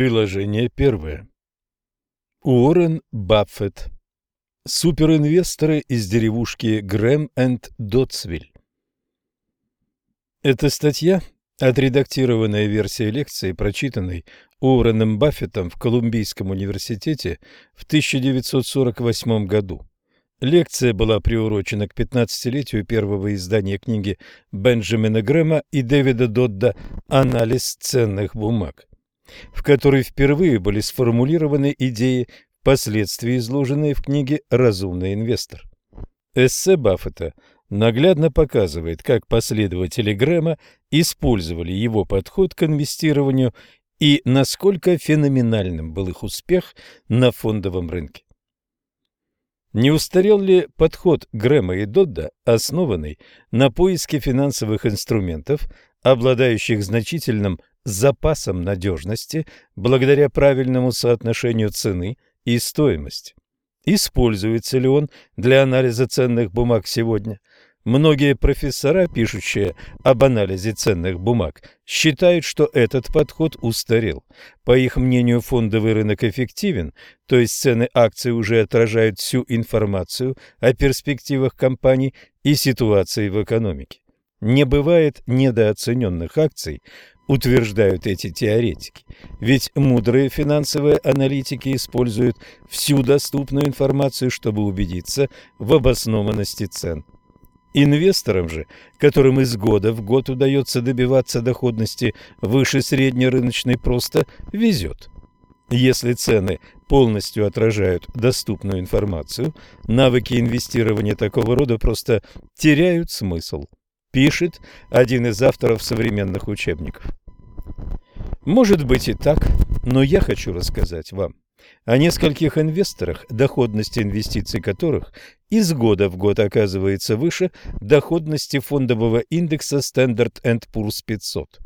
Приложение первое. Уоррен Баффет. Суперинвесторы из деревушки Грэм энд Дотсвиль. Эта статья – отредактированная версия лекции, прочитанной Уорреном Баффетом в Колумбийском университете в 1948 году. Лекция была приурочена к 15-летию первого издания книги Бенджамина Грэма и Дэвида Додда «Анализ ценных бумаг» в которой впервые были сформулированы идеи, впоследствии изложенные в книге «Разумный инвестор». Эссе Баффета наглядно показывает, как последователи Грэма использовали его подход к инвестированию и насколько феноменальным был их успех на фондовом рынке. Не устарел ли подход Грэма и Додда, основанный на поиске финансовых инструментов, обладающих значительным запасом надежности благодаря правильному соотношению цены и стоимости. Используется ли он для анализа ценных бумаг сегодня? Многие профессора, пишущие об анализе ценных бумаг, считают, что этот подход устарел. По их мнению, фондовый рынок эффективен, то есть цены акций уже отражают всю информацию о перспективах компаний и ситуации в экономике. Не бывает недооцененных акций, утверждают эти теоретики. Ведь мудрые финансовые аналитики используют всю доступную информацию, чтобы убедиться в обоснованности цен. Инвесторам же, которым из года в год удается добиваться доходности выше среднерыночной, просто везет. Если цены полностью отражают доступную информацию, навыки инвестирования такого рода просто теряют смысл пишет один из авторов современных учебников. Может быть и так, но я хочу рассказать вам о нескольких инвесторах, доходность инвестиций которых из года в год оказывается выше доходности фондового индекса Standard Poor's 500.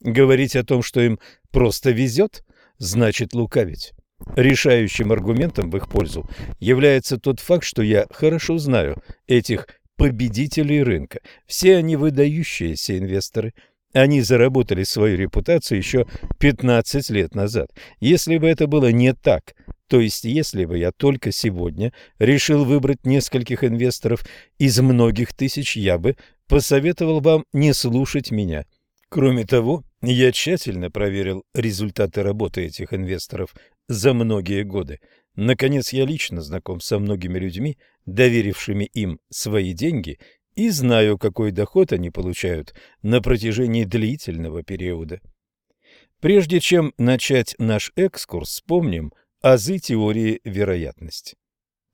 Говорить о том, что им просто везет, значит лукавить. Решающим аргументом в их пользу является тот факт, что я хорошо знаю этих победителей рынка. Все они выдающиеся инвесторы – они заработали свою репутацию еще 15 лет назад. Если бы это было не так, то есть если бы я только сегодня решил выбрать нескольких инвесторов из многих тысяч, я бы посоветовал вам не слушать меня. Кроме того, я тщательно проверил результаты работы этих инвесторов за многие годы. Наконец, я лично знаком со многими людьми, доверившими им свои деньги и знаю, какой доход они получают на протяжении длительного периода. Прежде чем начать наш экскурс, вспомним азы теории вероятности.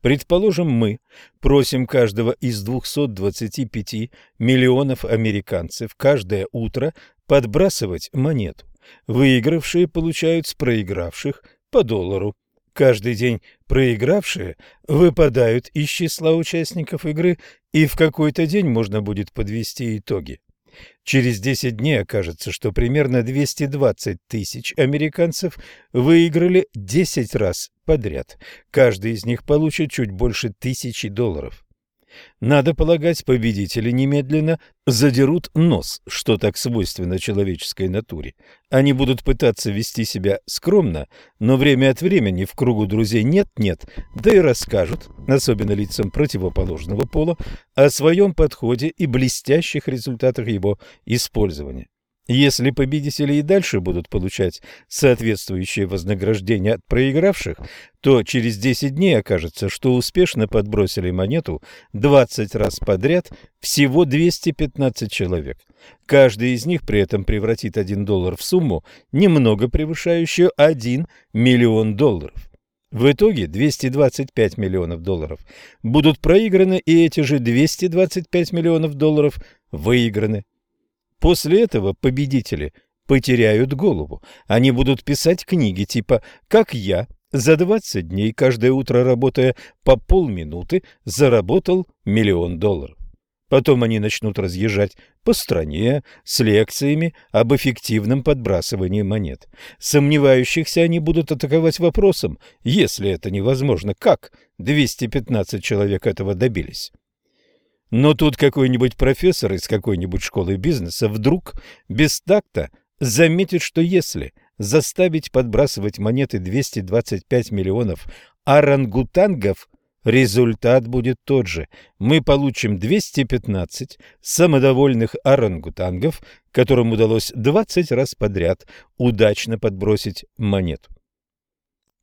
Предположим, мы просим каждого из 225 миллионов американцев каждое утро подбрасывать монету. Выигравшие получают с проигравших по доллару. Каждый день проигравшие выпадают из числа участников игры, и в какой-то день можно будет подвести итоги. Через 10 дней окажется, что примерно 220 тысяч американцев выиграли 10 раз подряд. Каждый из них получит чуть больше тысячи долларов. Надо полагать, победители немедленно задерут нос, что так свойственно человеческой натуре. Они будут пытаться вести себя скромно, но время от времени в кругу друзей нет-нет, да и расскажут, особенно лицам противоположного пола, о своем подходе и блестящих результатах его использования. Если победители и дальше будут получать соответствующее вознаграждение от проигравших, то через 10 дней окажется, что успешно подбросили монету 20 раз подряд всего 215 человек. Каждый из них при этом превратит 1 доллар в сумму, немного превышающую 1 миллион долларов. В итоге 225 миллионов долларов будут проиграны, и эти же 225 миллионов долларов выиграны. После этого победители потеряют голову. Они будут писать книги типа «Как я за 20 дней, каждое утро работая по полминуты, заработал миллион долларов». Потом они начнут разъезжать по стране с лекциями об эффективном подбрасывании монет. Сомневающихся они будут атаковать вопросом, если это невозможно, как 215 человек этого добились. Но тут какой-нибудь профессор из какой-нибудь школы бизнеса вдруг без такта заметит, что если заставить подбрасывать монеты 225 миллионов орангутангов, результат будет тот же. Мы получим 215 самодовольных орангутангов, которым удалось 20 раз подряд удачно подбросить монету.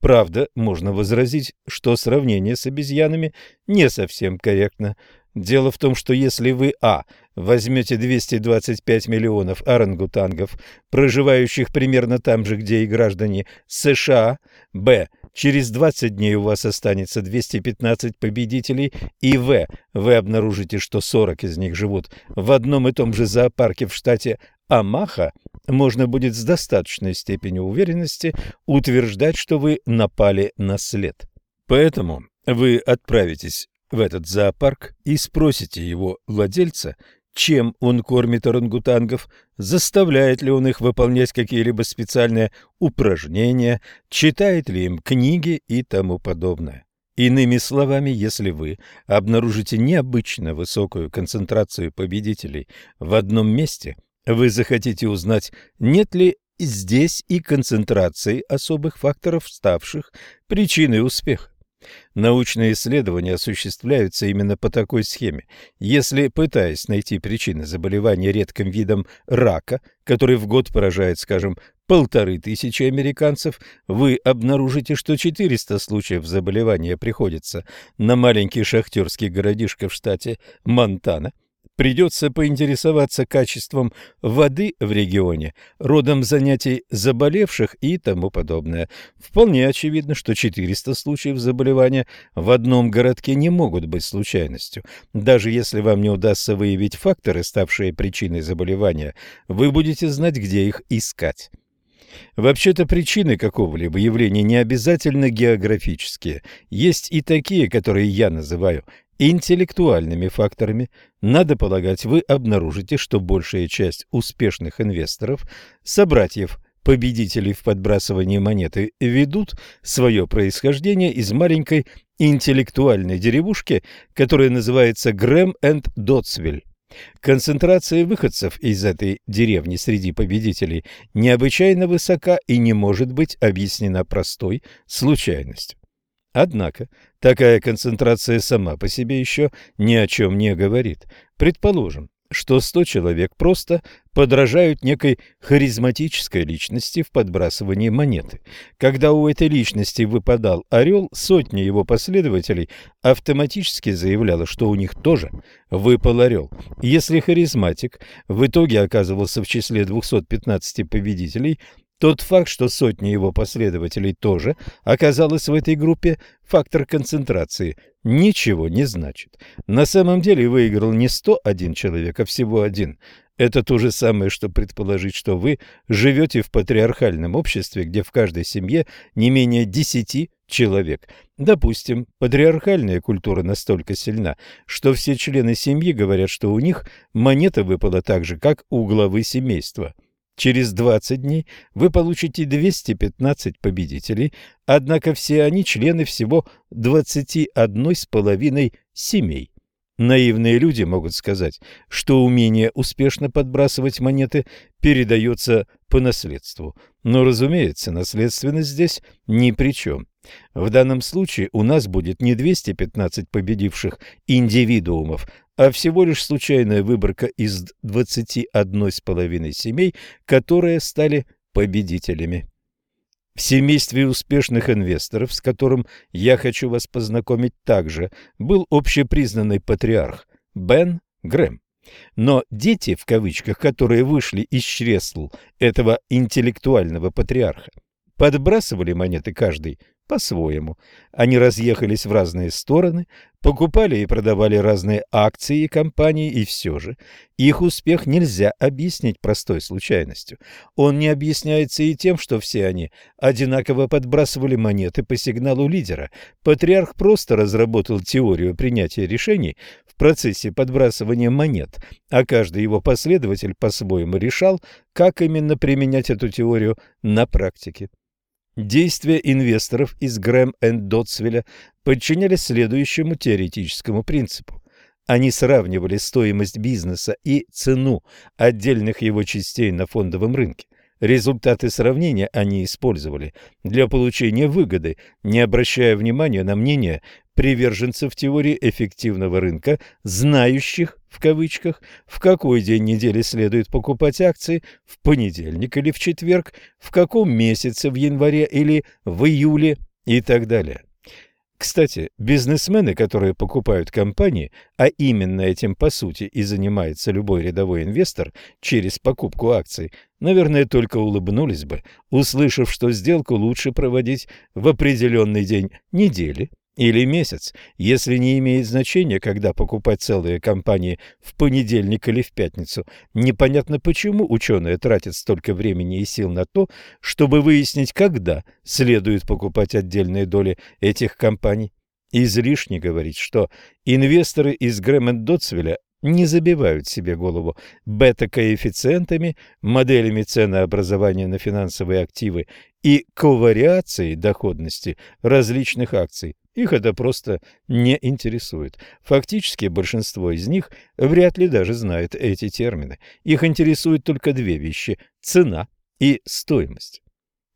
Правда, можно возразить, что сравнение с обезьянами не совсем корректно. Дело в том, что если вы а. возьмете 225 миллионов орангутангов, проживающих примерно там же, где и граждане США, б. через 20 дней у вас останется 215 победителей, и в. вы обнаружите, что 40 из них живут в одном и том же зоопарке в штате Амаха, можно будет с достаточной степенью уверенности утверждать, что вы напали на след. Поэтому вы отправитесь в этот зоопарк и спросите его владельца, чем он кормит орангутангов, заставляет ли он их выполнять какие-либо специальные упражнения, читает ли им книги и тому подобное. Иными словами, если вы обнаружите необычно высокую концентрацию победителей в одном месте – вы захотите узнать, нет ли здесь и концентрации особых факторов, ставших причиной успеха. Научные исследования осуществляются именно по такой схеме. Если, пытаясь найти причины заболевания редким видом рака, который в год поражает, скажем, полторы тысячи американцев, вы обнаружите, что 400 случаев заболевания приходится на маленький шахтерский городишко в штате Монтана – Придется поинтересоваться качеством воды в регионе, родом занятий заболевших и тому подобное. Вполне очевидно, что 400 случаев заболевания в одном городке не могут быть случайностью. Даже если вам не удастся выявить факторы, ставшие причиной заболевания, вы будете знать, где их искать. Вообще-то причины какого-либо явления не обязательно географические. Есть и такие, которые я называю интеллектуальными факторами, надо полагать, вы обнаружите, что большая часть успешных инвесторов, собратьев победителей в подбрасывании монеты, ведут свое происхождение из маленькой интеллектуальной деревушки, которая называется Грэм энд Дотсвиль. Концентрация выходцев из этой деревни среди победителей необычайно высока и не может быть объяснена простой случайностью. Однако такая концентрация сама по себе еще ни о чем не говорит. Предположим, что 100 человек просто подражают некой харизматической личности в подбрасывании монеты. Когда у этой личности выпадал орел, сотни его последователей автоматически заявляла, что у них тоже выпал орел. Если харизматик в итоге оказывался в числе 215 победителей, тот факт, что сотни его последователей тоже оказалось в этой группе, фактор концентрации, ничего не значит. На самом деле выиграл не 101 человек, а всего один. Это то же самое, что предположить, что вы живете в патриархальном обществе, где в каждой семье не менее 10 человек. Допустим, патриархальная культура настолько сильна, что все члены семьи говорят, что у них монета выпала так же, как у главы семейства – Через 20 дней вы получите 215 победителей, однако все они члены всего 21 с половиной семей. Наивные люди могут сказать, что умение успешно подбрасывать монеты передается по наследству. Но, разумеется, наследственность здесь ни при чем. В данном случае у нас будет не 215 победивших индивидуумов, а всего лишь случайная выборка из 21,5 семей, которые стали победителями. В семействе успешных инвесторов, с которым я хочу вас познакомить также, был общепризнанный патриарх Бен Грэм. Но «дети», в кавычках, которые вышли из чресл этого интеллектуального патриарха, подбрасывали монеты каждый по-своему. Они разъехались в разные стороны, покупали и продавали разные акции и компании, и все же их успех нельзя объяснить простой случайностью. Он не объясняется и тем, что все они одинаково подбрасывали монеты по сигналу лидера. Патриарх просто разработал теорию принятия решений в процессе подбрасывания монет, а каждый его последователь по-своему решал, как именно применять эту теорию на практике. Действия инвесторов из Грэм энд Дотсвилля подчинялись следующему теоретическому принципу. Они сравнивали стоимость бизнеса и цену отдельных его частей на фондовом рынке. результаты сравнения они использовали для получения выгоды, не обращая внимания на мнение приверженцев теории эффективного рынка, знающих, в кавычках, в какой день недели следует покупать акции, в понедельник или в четверг, в каком месяце, в январе или в июле и так далее. Кстати, бизнесмены, которые покупают компании, а именно этим по сути и занимается любой рядовой инвестор через покупку акций, наверное, только улыбнулись бы, услышав, что сделку лучше проводить в определенный день недели или месяц, если не имеет значения, когда покупать целые компании в понедельник или в пятницу. Непонятно, почему ученые тратят столько времени и сил на то, чтобы выяснить, когда следует покупать отдельные доли этих компаний. Излишне говорить, что инвесторы из Грэм-Дотсвилля не забивают себе голову бета-коэффициентами, моделями ценообразования на финансовые активы и ковариацией доходности различных акций. Их это просто не интересует. Фактически большинство из них вряд ли даже знает эти термины. Их интересуют только две вещи – цена и стоимость.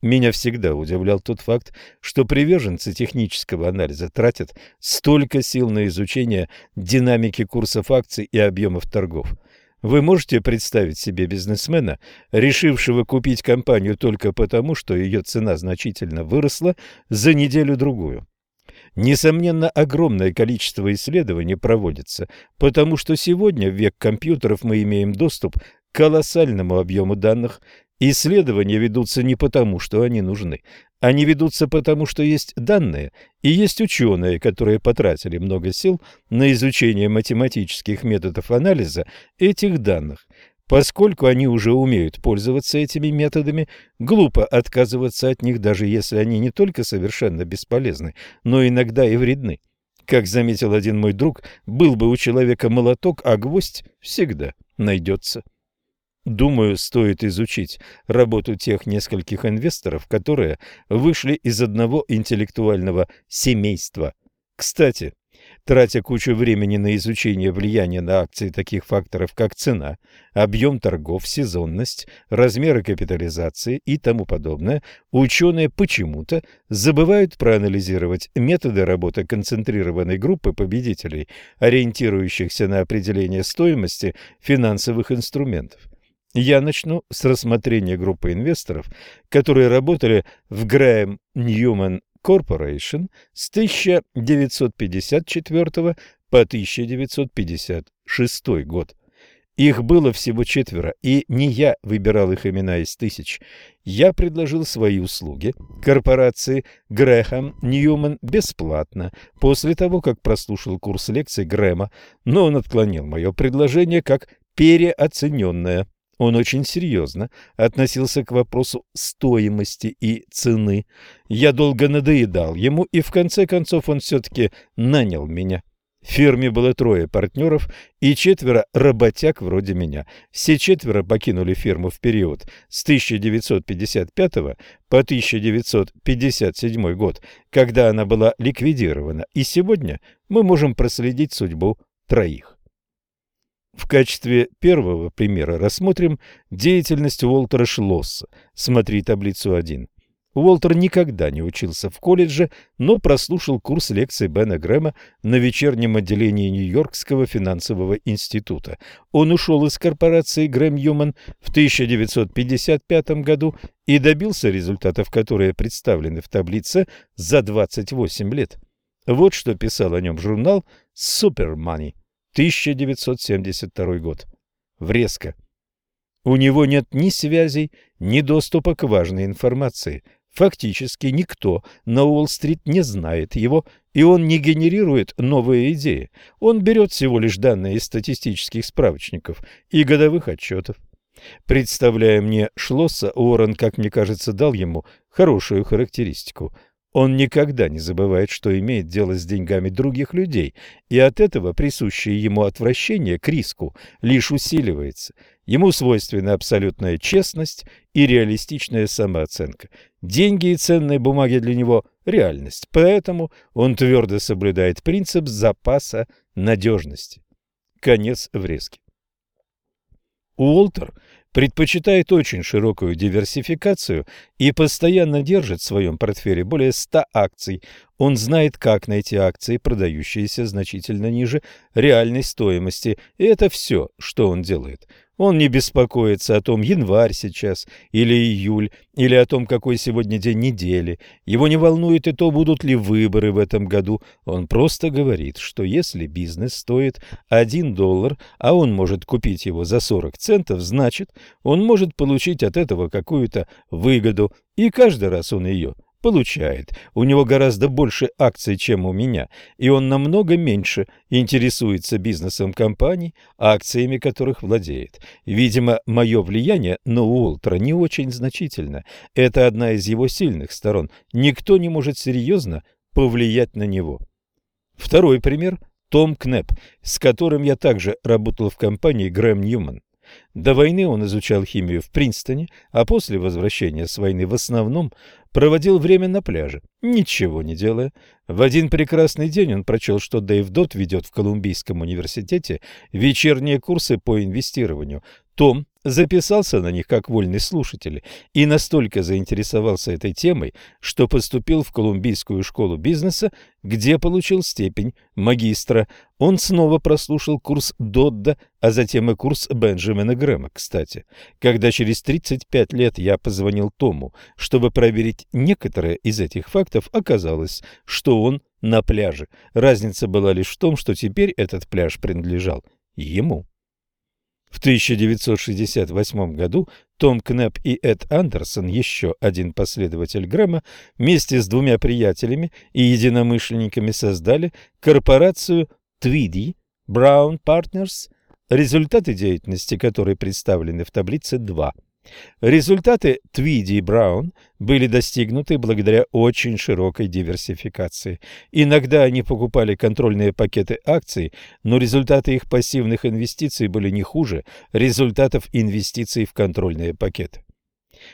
Меня всегда удивлял тот факт, что приверженцы технического анализа тратят столько сил на изучение динамики курсов акций и объемов торгов. Вы можете представить себе бизнесмена, решившего купить компанию только потому, что ее цена значительно выросла за неделю-другую? Несомненно, огромное количество исследований проводится, потому что сегодня, в век компьютеров, мы имеем доступ к колоссальному объему данных, Исследования ведутся не потому, что они нужны. Они ведутся потому, что есть данные, и есть ученые, которые потратили много сил на изучение математических методов анализа этих данных. Поскольку они уже умеют пользоваться этими методами, глупо отказываться от них, даже если они не только совершенно бесполезны, но иногда и вредны. Как заметил один мой друг, был бы у человека молоток, а гвоздь всегда найдется. Думаю, стоит изучить работу тех нескольких инвесторов, которые вышли из одного интеллектуального семейства. Кстати, тратя кучу времени на изучение влияния на акции таких факторов, как цена, объем торгов, сезонность, размеры капитализации и тому подобное, ученые почему-то забывают проанализировать методы работы концентрированной группы победителей, ориентирующихся на определение стоимости финансовых инструментов. Я начну с рассмотрения группы инвесторов, которые работали в Graham Newman Corporation с 1954 по 1956 год. Их было всего четверо, и не я выбирал их имена из тысяч. Я предложил свои услуги корпорации Грэхэм Ньюман бесплатно, после того, как прослушал курс лекций Грэма, но он отклонил мое предложение как переоцененное. Он очень серьезно относился к вопросу стоимости и цены. Я долго надоедал ему, и в конце концов он все-таки нанял меня. В фирме было трое партнеров и четверо работяг вроде меня. Все четверо покинули фирму в период с 1955 по 1957 год, когда она была ликвидирована, и сегодня мы можем проследить судьбу троих. В качестве первого примера рассмотрим деятельность Уолтера Шлосса. Смотри таблицу 1. Уолтер никогда не учился в колледже, но прослушал курс лекций Бена Грэма на вечернем отделении Нью-Йоркского финансового института. Он ушел из корпорации Грэм Юман в 1955 году и добился результатов, которые представлены в таблице за 28 лет. Вот что писал о нем журнал «Super Money». 1972 год. Врезка. У него нет ни связей, ни доступа к важной информации. Фактически никто на Уолл-стрит не знает его, и он не генерирует новые идеи. Он берет всего лишь данные из статистических справочников и годовых отчетов. Представляя мне Шлосса, Уоррен, как мне кажется, дал ему хорошую характеристику – он никогда не забывает, что имеет дело с деньгами других людей, и от этого присущее ему отвращение к риску лишь усиливается. Ему свойственна абсолютная честность и реалистичная самооценка. Деньги и ценные бумаги для него – реальность, поэтому он твердо соблюдает принцип запаса надежности. Конец врезки. Уолтер предпочитает очень широкую диверсификацию и постоянно держит в своем портфеле более 100 акций. Он знает, как найти акции, продающиеся значительно ниже реальной стоимости, и это все, что он делает – он не беспокоится о том, январь сейчас или июль, или о том, какой сегодня день недели. Его не волнует и то, будут ли выборы в этом году. Он просто говорит, что если бизнес стоит 1 доллар, а он может купить его за 40 центов, значит, он может получить от этого какую-то выгоду, и каждый раз он ее получает. У него гораздо больше акций, чем у меня, и он намного меньше интересуется бизнесом компаний, акциями которых владеет. Видимо, мое влияние на Уолтера не очень значительно. Это одна из его сильных сторон. Никто не может серьезно повлиять на него. Второй пример – Том Кнеп, с которым я также работал в компании Грэм Ньюман. До войны он изучал химию в Принстоне, а после возвращения с войны в основном проводил время на пляже, ничего не делая. В один прекрасный день он прочел, что Дэйв Дот ведет в Колумбийском университете вечерние курсы по инвестированию. Том записался на них как вольный слушатель и настолько заинтересовался этой темой, что поступил в Колумбийскую школу бизнеса, где получил степень магистра. Он снова прослушал курс Додда, а затем и курс Бенджамина Грэма, кстати. Когда через 35 лет я позвонил Тому, чтобы проверить некоторые из этих фактов, оказалось, что он на пляже. Разница была лишь в том, что теперь этот пляж принадлежал ему. В 1968 году Том Кнеп и Эд Андерсон, еще один последователь Грэма, вместе с двумя приятелями и единомышленниками создали корпорацию Tweedy Brown Partners, результаты деятельности которой представлены в таблице 2. Результаты Твиди и Браун были достигнуты благодаря очень широкой диверсификации. Иногда они покупали контрольные пакеты акций, но результаты их пассивных инвестиций были не хуже результатов инвестиций в контрольные пакеты.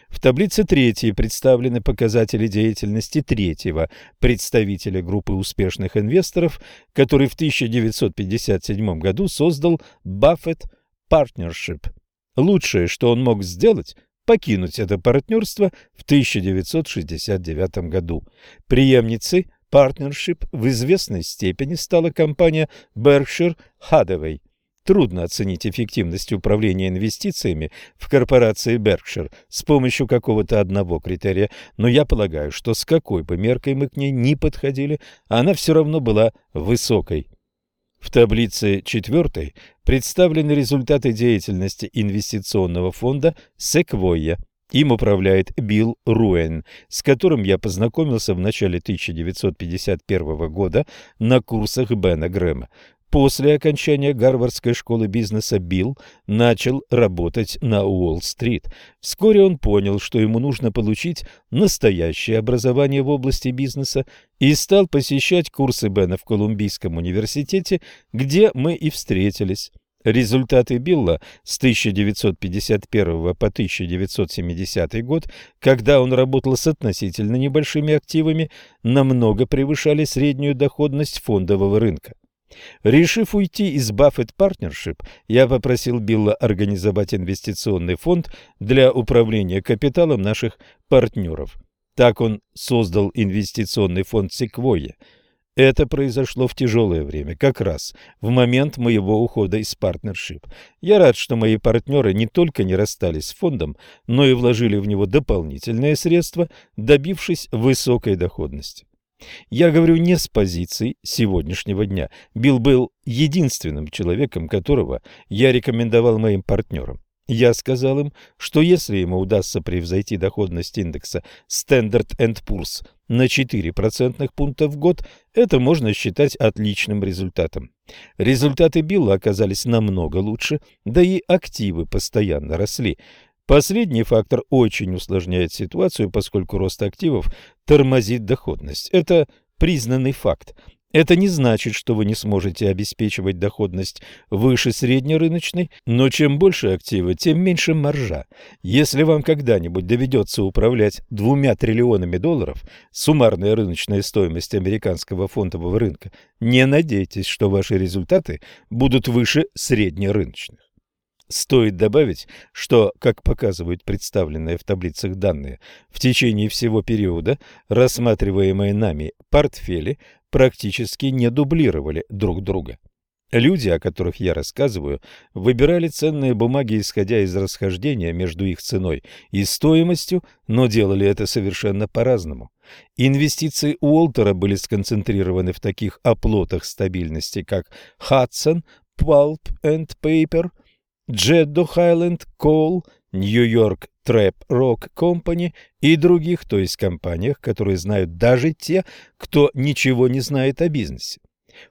В таблице третьей представлены показатели деятельности третьего представителя группы успешных инвесторов, который в 1957 году создал Buffett Partnership – Лучшее, что он мог сделать, покинуть это партнерство в 1969 году. Преемницей партнершип в известной степени стала компания Berkshire Hathaway. Трудно оценить эффективность управления инвестициями в корпорации Berkshire с помощью какого-то одного критерия, но я полагаю, что с какой бы меркой мы к ней ни подходили, она все равно была высокой. В таблице четвертой представлены результаты деятельности инвестиционного фонда «Секвойя». Им управляет Билл Руэн, с которым я познакомился в начале 1951 года на курсах Бена Грэма. После окончания Гарвардской школы бизнеса Билл начал работать на Уолл-стрит. Вскоре он понял, что ему нужно получить настоящее образование в области бизнеса и стал посещать курсы Бена в Колумбийском университете, где мы и встретились. Результаты Билла с 1951 по 1970 год, когда он работал с относительно небольшими активами, намного превышали среднюю доходность фондового рынка. Решив уйти из Buffett Partnership, я попросил Билла организовать инвестиционный фонд для управления капиталом наших партнеров. Так он создал инвестиционный фонд Sequoia. Это произошло в тяжелое время, как раз в момент моего ухода из партнершип. Я рад, что мои партнеры не только не расстались с фондом, но и вложили в него дополнительные средства, добившись высокой доходности. Я говорю не с позиции сегодняшнего дня. Билл был единственным человеком, которого я рекомендовал моим партнерам. Я сказал им, что если ему удастся превзойти доходность индекса Standard Poor's на 4 процентных пункта в год, это можно считать отличным результатом. Результаты Билла оказались намного лучше, да и активы постоянно росли. Последний фактор очень усложняет ситуацию, поскольку рост активов тормозит доходность. Это признанный факт. Это не значит, что вы не сможете обеспечивать доходность выше среднерыночной, но чем больше актива, тем меньше маржа. Если вам когда-нибудь доведется управлять двумя триллионами долларов, суммарная рыночная стоимость американского фондового рынка, не надейтесь, что ваши результаты будут выше среднерыночных. Стоит добавить, что, как показывают представленные в таблицах данные, в течение всего периода рассматриваемые нами портфели практически не дублировали друг друга. Люди, о которых я рассказываю, выбирали ценные бумаги, исходя из расхождения между их ценой и стоимостью, но делали это совершенно по-разному. Инвестиции Уолтера были сконцентрированы в таких оплотах стабильности, как Hudson, Pulp and Paper, Jeddo Highland Coal, Нью-Йорк Трэп Рок Компани и других, то есть компаниях, которые знают даже те, кто ничего не знает о бизнесе.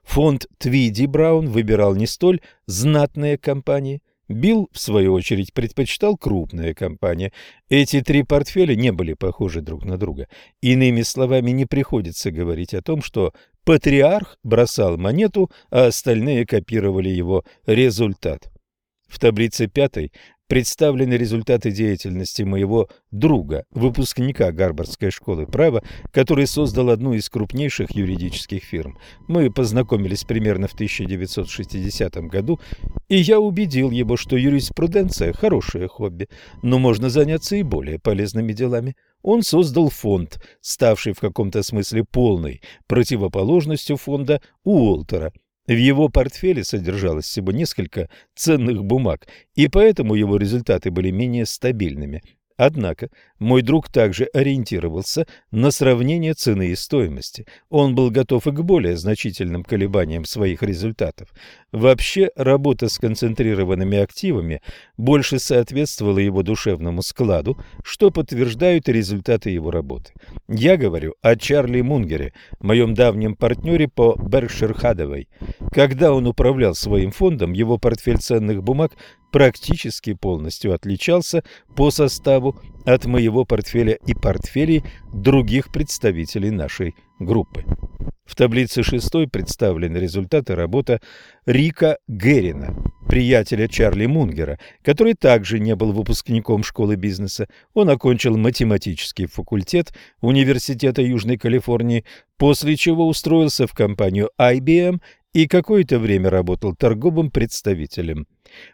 Фонд Твиди Браун выбирал не столь знатные компании. Билл, в свою очередь, предпочитал крупные компании. Эти три портфеля не были похожи друг на друга. Иными словами, не приходится говорить о том, что патриарх бросал монету, а остальные копировали его результат. В таблице пятой представлены результаты деятельности моего друга, выпускника Гарвардской школы права, который создал одну из крупнейших юридических фирм. Мы познакомились примерно в 1960 году, и я убедил его, что юриспруденция – хорошее хобби, но можно заняться и более полезными делами. Он создал фонд, ставший в каком-то смысле полной противоположностью фонда Уолтера – в его портфеле содержалось всего несколько ценных бумаг, и поэтому его результаты были менее стабильными. Однако мой друг также ориентировался на сравнение цены и стоимости. Он был готов и к более значительным колебаниям своих результатов. Вообще, работа с концентрированными активами больше соответствовала его душевному складу, что подтверждают и результаты его работы. Я говорю о Чарли Мунгере, моем давнем партнере по Berkshire Hathaway. Когда он управлял своим фондом, его портфель ценных бумаг практически полностью отличался по составу от моего портфеля и портфелей других представителей нашей группы. В таблице шестой представлены результаты работы Рика Герина, приятеля Чарли Мунгера, который также не был выпускником школы бизнеса. Он окончил математический факультет Университета Южной Калифорнии, после чего устроился в компанию IBM и какое-то время работал торговым представителем.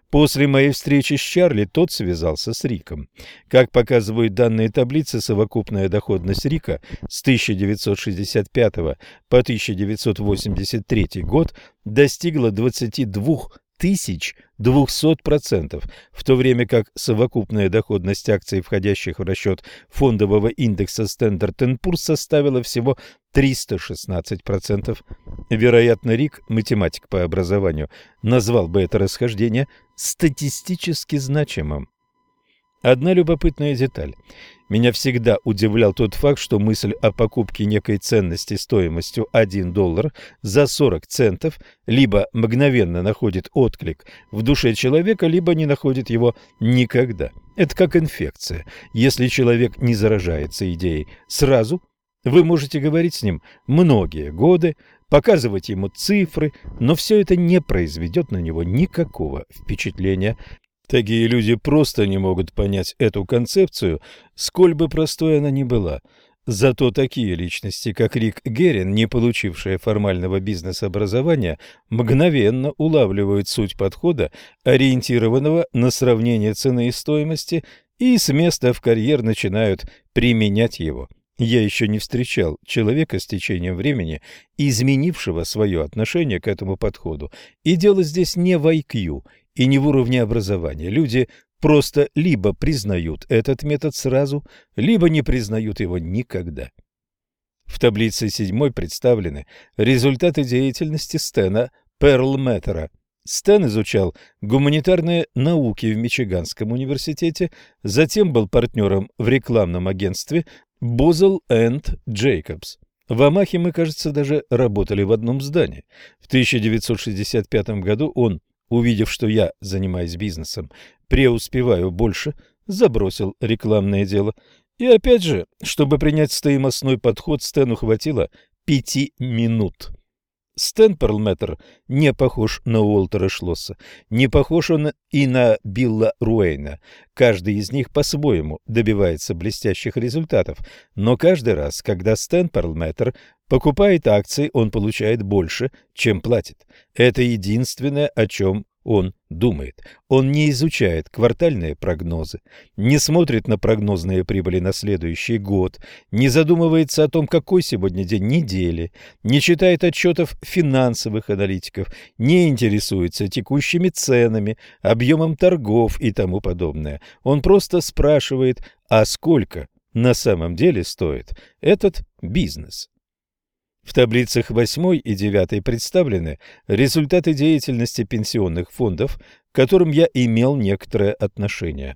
После моей встречи с Чарли тот связался с Риком. Как показывают данные таблицы, совокупная доходность Рика с 1965 по 1983 год достигла 22 тысяч 200%, в то время как совокупная доходность акций, входящих в расчет фондового индекса Standard Poor's, составила всего 316%. Вероятно, Рик, математик по образованию, назвал бы это расхождение статистически значимым. Одна любопытная деталь. Меня всегда удивлял тот факт, что мысль о покупке некой ценности стоимостью 1 доллар за 40 центов либо мгновенно находит отклик в душе человека, либо не находит его никогда. Это как инфекция. Если человек не заражается идеей сразу, вы можете говорить с ним многие годы, показывать ему цифры, но все это не произведет на него никакого впечатления. Такие люди просто не могут понять эту концепцию, сколь бы простой она ни была. Зато такие личности, как Рик Герин, не получившие формального бизнес-образования, мгновенно улавливают суть подхода, ориентированного на сравнение цены и стоимости, и с места в карьер начинают применять его. Я еще не встречал человека с течением времени, изменившего свое отношение к этому подходу. И дело здесь не в IQ и не в уровне образования. Люди просто либо признают этот метод сразу, либо не признают его никогда. В таблице 7 представлены результаты деятельности Стена Перлметтера. Стэн изучал гуманитарные науки в Мичиганском университете, затем был партнером в рекламном агентстве Бозел энд Джейкобс. В Амахе мы, кажется, даже работали в одном здании. В 1965 году он Увидев, что я занимаюсь бизнесом, преуспеваю больше, забросил рекламное дело. И опять же, чтобы принять стоимостной подход, Стэну хватило пяти минут. Стэн Перлметтер не похож на Уолтера Шлосса, не похож он и на Билла Руэйна. Каждый из них по-своему добивается блестящих результатов, но каждый раз, когда Стэн Перлметтер покупает акции, он получает больше, чем платит. Это единственное, о чем он думает. Он не изучает квартальные прогнозы, не смотрит на прогнозные прибыли на следующий год, не задумывается о том, какой сегодня день недели, не читает отчетов финансовых аналитиков, не интересуется текущими ценами, объемом торгов и тому подобное. Он просто спрашивает, а сколько на самом деле стоит этот бизнес. В таблицах 8 и 9 представлены результаты деятельности пенсионных фондов, к которым я имел некоторое отношение.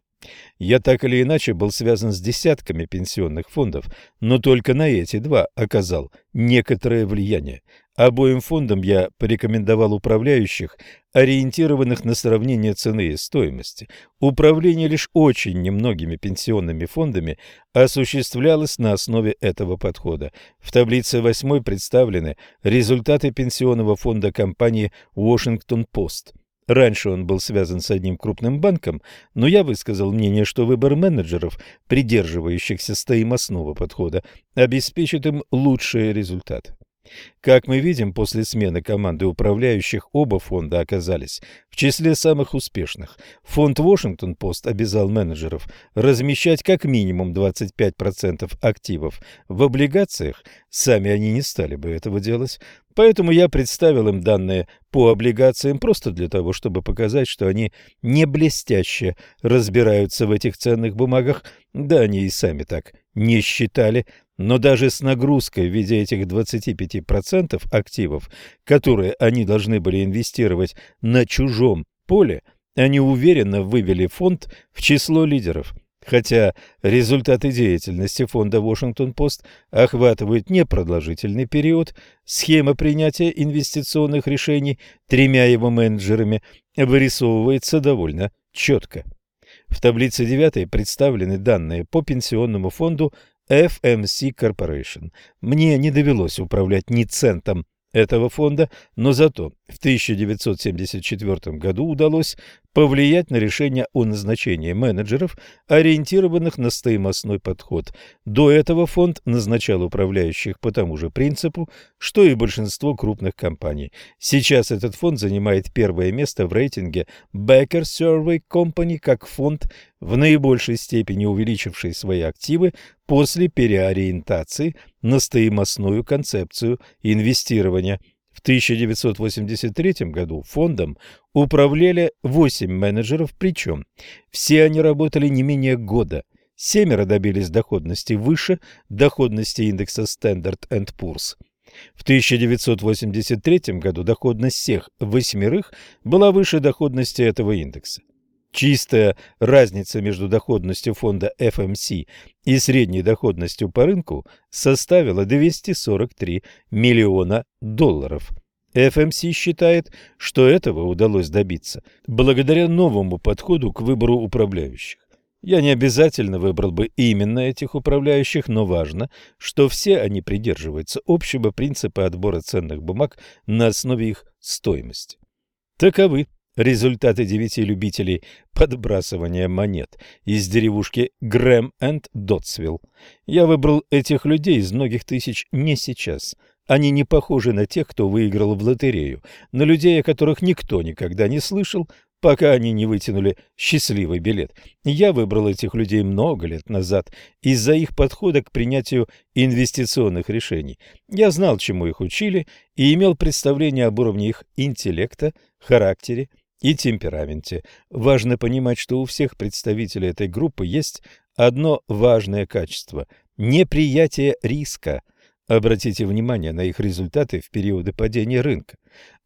Я так или иначе был связан с десятками пенсионных фондов, но только на эти два оказал некоторое влияние. Обоим фондам я порекомендовал управляющих, ориентированных на сравнение цены и стоимости. Управление лишь очень немногими пенсионными фондами осуществлялось на основе этого подхода. В таблице 8 представлены результаты пенсионного фонда компании Washington Post. Раньше он был связан с одним крупным банком, но я высказал мнение, что выбор менеджеров, придерживающихся стоимостного подхода, обеспечит им лучшие результаты. Как мы видим, после смены команды управляющих оба фонда оказались в числе самых успешных. Фонд Вашингтон-Пост обязал менеджеров размещать как минимум 25% активов в облигациях, сами они не стали бы этого делать, поэтому я представил им данные по облигациям просто для того, чтобы показать, что они не блестяще разбираются в этих ценных бумагах, да они и сами так не считали, но даже с нагрузкой в виде этих 25% активов, которые они должны были инвестировать на чужом поле, они уверенно вывели фонд в число лидеров. Хотя результаты деятельности фонда Вашингтон-Пост охватывают непродолжительный период, схема принятия инвестиционных решений тремя его менеджерами вырисовывается довольно четко. В таблице 9 представлены данные по пенсионному фонду FMC Corporation. Мне не довелось управлять ни центом этого фонда, но зато в 1974 году удалось повлиять на решение о назначении менеджеров, ориентированных на стоимостной подход. До этого фонд назначал управляющих по тому же принципу, что и большинство крупных компаний. Сейчас этот фонд занимает первое место в рейтинге Baker Survey Company как фонд, в наибольшей степени увеличивший свои активы после переориентации на стоимостную концепцию инвестирования. В 1983 году фондом управляли 8 менеджеров, причем все они работали не менее года. Семеро добились доходности выше доходности индекса Standard Poor's. В 1983 году доходность всех восьмерых была выше доходности этого индекса. Чистая разница между доходностью фонда FMC и средней доходностью по рынку составила 243 миллиона долларов. FMC считает, что этого удалось добиться благодаря новому подходу к выбору управляющих. Я не обязательно выбрал бы именно этих управляющих, но важно, что все они придерживаются общего принципа отбора ценных бумаг на основе их стоимости. Таковы результаты девяти любителей подбрасывания монет из деревушки Грэм энд Дотсвилл. Я выбрал этих людей из многих тысяч не сейчас. Они не похожи на тех, кто выиграл в лотерею, на людей, о которых никто никогда не слышал, пока они не вытянули счастливый билет. Я выбрал этих людей много лет назад из-за их подхода к принятию инвестиционных решений. Я знал, чему их учили, и имел представление об уровне их интеллекта, характере и темпераменте. Важно понимать, что у всех представителей этой группы есть одно важное качество – неприятие риска. Обратите внимание на их результаты в периоды падения рынка.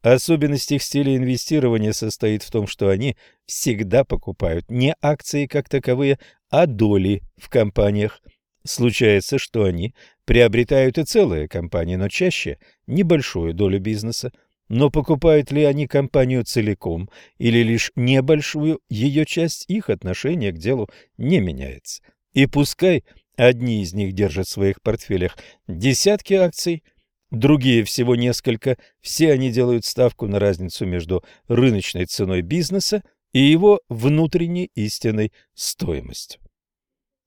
Особенность их стиля инвестирования состоит в том, что они всегда покупают не акции как таковые, а доли в компаниях. Случается, что они приобретают и целые компании, но чаще небольшую долю бизнеса. Но покупают ли они компанию целиком или лишь небольшую ее часть, их отношение к делу не меняется. И пускай одни из них держат в своих портфелях десятки акций, другие всего несколько, все они делают ставку на разницу между рыночной ценой бизнеса и его внутренней истинной стоимостью.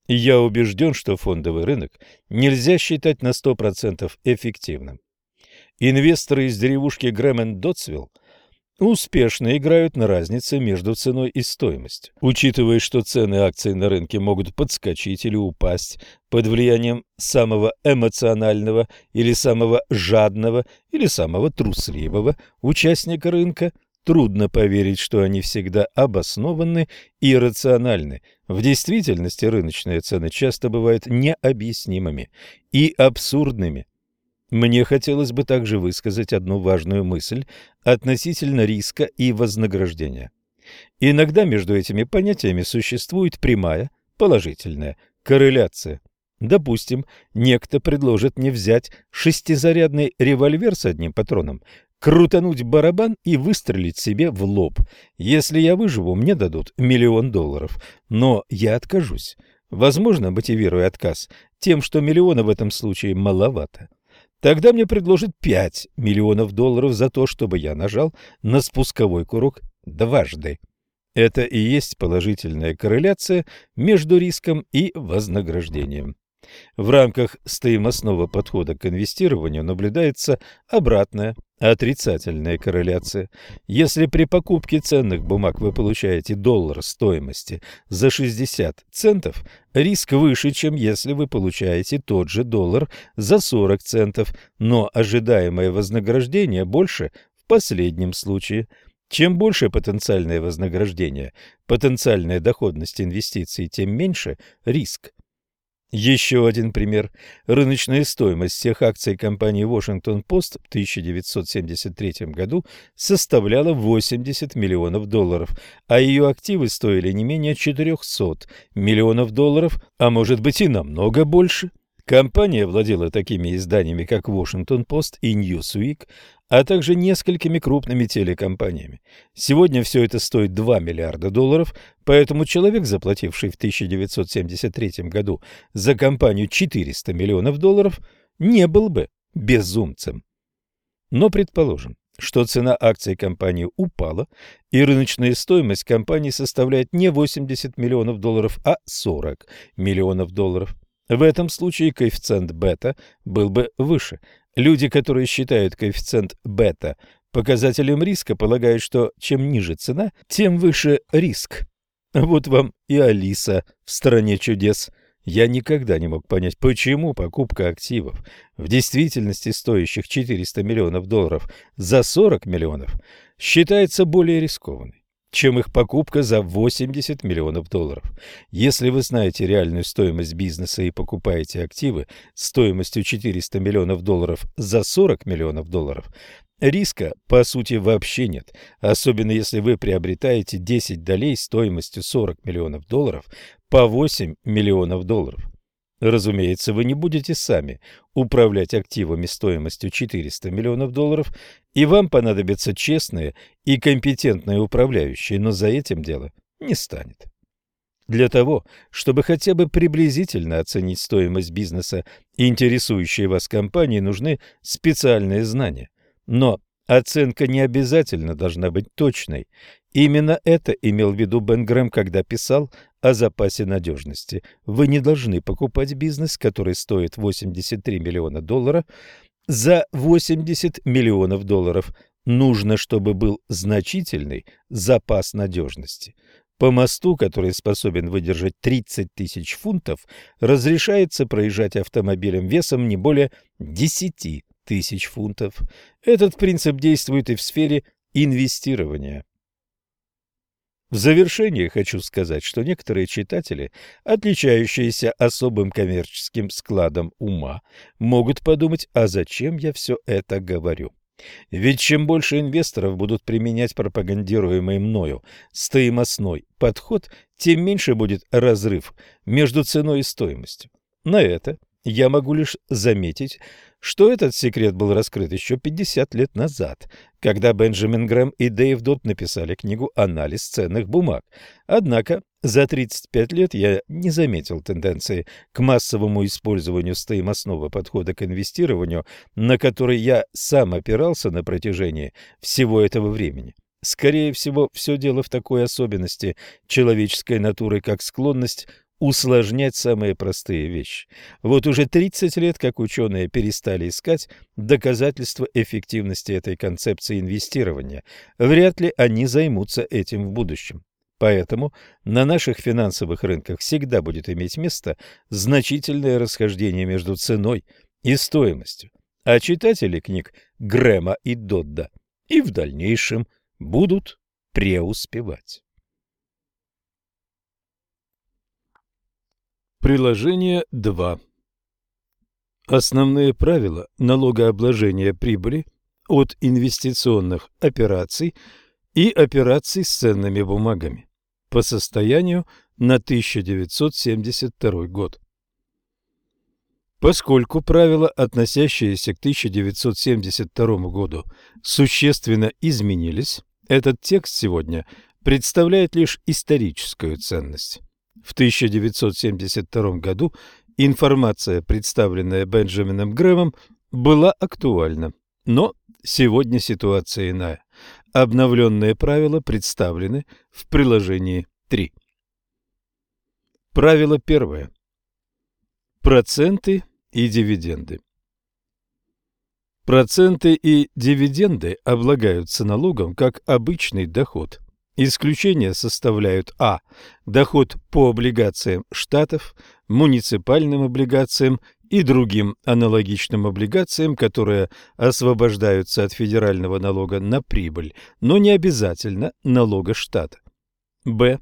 Я убежден, что фондовый рынок нельзя считать на 100% эффективным. Инвесторы из деревушки Грэмен Дотсвилл успешно играют на разнице между ценой и стоимостью. Учитывая, что цены акций на рынке могут подскочить или упасть под влиянием самого эмоционального или самого жадного или самого трусливого участника рынка, трудно поверить, что они всегда обоснованы и рациональны. В действительности рыночные цены часто бывают необъяснимыми и абсурдными. Мне хотелось бы также высказать одну важную мысль относительно риска и вознаграждения. Иногда между этими понятиями существует прямая, положительная корреляция. Допустим, некто предложит мне взять шестизарядный револьвер с одним патроном, крутануть барабан и выстрелить себе в лоб. Если я выживу, мне дадут миллион долларов, но я откажусь. Возможно, мотивируя отказ тем, что миллиона в этом случае маловато. Тогда мне предложат 5 миллионов долларов за то, чтобы я нажал на спусковой курок дважды. Это и есть положительная корреляция между риском и вознаграждением. В рамках стоимостного подхода к инвестированию наблюдается обратная, отрицательная корреляция. Если при покупке ценных бумаг вы получаете доллар стоимости за 60 центов, риск выше, чем если вы получаете тот же доллар за 40 центов, но ожидаемое вознаграждение больше в последнем случае. Чем больше потенциальное вознаграждение, потенциальная доходность инвестиций, тем меньше риск. Еще один пример. Рыночная стоимость всех акций компании Post в 1973 году составляла 80 миллионов долларов, а ее активы стоили не менее 400 миллионов долларов, а может быть и намного больше. Компания владела такими изданиями, как Washington Post и Newsweek, а также несколькими крупными телекомпаниями. Сегодня все это стоит 2 миллиарда долларов, поэтому человек, заплативший в 1973 году за компанию 400 миллионов долларов, не был бы безумцем. Но предположим, что цена акций компании упала, и рыночная стоимость компании составляет не 80 миллионов долларов, а 40 миллионов долларов. В этом случае коэффициент бета был бы выше. Люди, которые считают коэффициент бета показателем риска, полагают, что чем ниже цена, тем выше риск. Вот вам и Алиса в «Стране чудес». Я никогда не мог понять, почему покупка активов, в действительности стоящих 400 миллионов долларов за 40 миллионов, считается более рискованной чем их покупка за 80 миллионов долларов. Если вы знаете реальную стоимость бизнеса и покупаете активы стоимостью 400 миллионов долларов за 40 миллионов долларов, риска по сути вообще нет, особенно если вы приобретаете 10 долей стоимостью 40 миллионов долларов по 8 миллионов долларов. Разумеется, вы не будете сами управлять активами стоимостью 400 миллионов долларов, и вам понадобятся честные и компетентные управляющие, но за этим дело не станет. Для того, чтобы хотя бы приблизительно оценить стоимость бизнеса, интересующей вас компании, нужны специальные знания. Но оценка не обязательно должна быть точной. Именно это имел в виду Бен Грэм, когда писал о запасе надежности. Вы не должны покупать бизнес, который стоит 83 миллиона долларов, за 80 миллионов долларов. Нужно, чтобы был значительный запас надежности. По мосту, который способен выдержать 30 тысяч фунтов, разрешается проезжать автомобилем весом не более 10 тысяч фунтов. Этот принцип действует и в сфере инвестирования. В завершение хочу сказать, что некоторые читатели, отличающиеся особым коммерческим складом ума, могут подумать, а зачем я все это говорю? Ведь чем больше инвесторов будут применять пропагандируемый мною стоимостной подход, тем меньше будет разрыв между ценой и стоимостью. На это я могу лишь заметить, что этот секрет был раскрыт еще 50 лет назад, когда Бенджамин Грэм и Дэйв Дот написали книгу «Анализ ценных бумаг». Однако за 35 лет я не заметил тенденции к массовому использованию стоимостного подхода к инвестированию, на который я сам опирался на протяжении всего этого времени. Скорее всего, все дело в такой особенности человеческой натуры, как склонность усложнять самые простые вещи. Вот уже 30 лет, как ученые перестали искать доказательства эффективности этой концепции инвестирования. Вряд ли они займутся этим в будущем. Поэтому на наших финансовых рынках всегда будет иметь место значительное расхождение между ценой и стоимостью. А читатели книг Грэма и Додда и в дальнейшем будут преуспевать. Приложение 2. Основные правила налогообложения прибыли от инвестиционных операций и операций с ценными бумагами по состоянию на 1972 год. Поскольку правила, относящиеся к 1972 году, существенно изменились, этот текст сегодня представляет лишь историческую ценность. В 1972 году информация, представленная Бенджамином Грэмом, была актуальна, но сегодня ситуация иная. Обновленные правила представлены в приложении 3. Правило первое. Проценты и дивиденды. Проценты и дивиденды облагаются налогом как обычный доход. Исключения составляют а. Доход по облигациям штатов, муниципальным облигациям и другим аналогичным облигациям, которые освобождаются от федерального налога на прибыль, но не обязательно налога штата. б.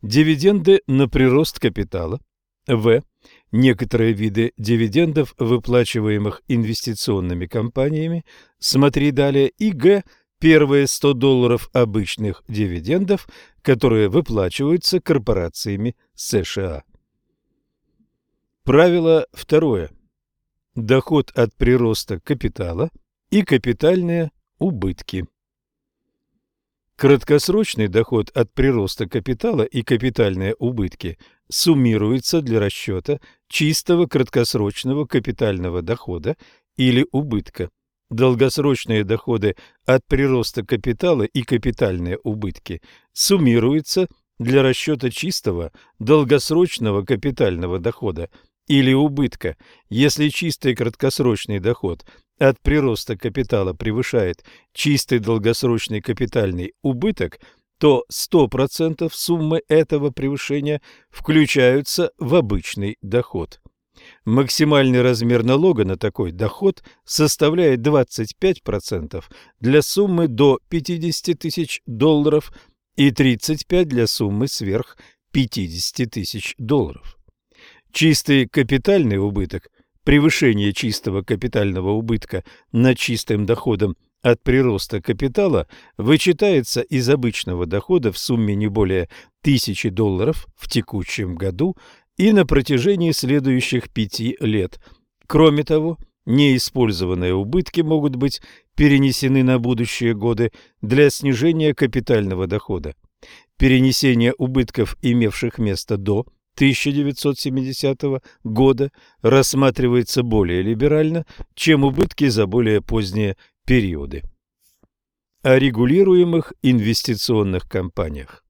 Дивиденды на прирост капитала. в. Некоторые виды дивидендов, выплачиваемых инвестиционными компаниями, смотри далее, и г первые 100 долларов обычных дивидендов, которые выплачиваются корпорациями США. Правило второе. Доход от прироста капитала и капитальные убытки. Краткосрочный доход от прироста капитала и капитальные убытки суммируется для расчета чистого краткосрочного капитального дохода или убытка долгосрочные доходы от прироста капитала и капитальные убытки суммируются для расчета чистого долгосрочного капитального дохода или убытка, если чистый краткосрочный доход от прироста капитала превышает чистый долгосрочный капитальный убыток, то 100% суммы этого превышения включаются в обычный доход. Максимальный размер налога на такой доход составляет 25% для суммы до 50 тысяч долларов и 35% для суммы сверх 50 тысяч долларов. Чистый капитальный убыток, превышение чистого капитального убытка над чистым доходом от прироста капитала вычитается из обычного дохода в сумме не более 1000 долларов в текущем году и на протяжении следующих пяти лет. Кроме того, неиспользованные убытки могут быть перенесены на будущие годы для снижения капитального дохода. Перенесение убытков, имевших место до 1970 года, рассматривается более либерально, чем убытки за более поздние периоды. О регулируемых инвестиционных компаниях.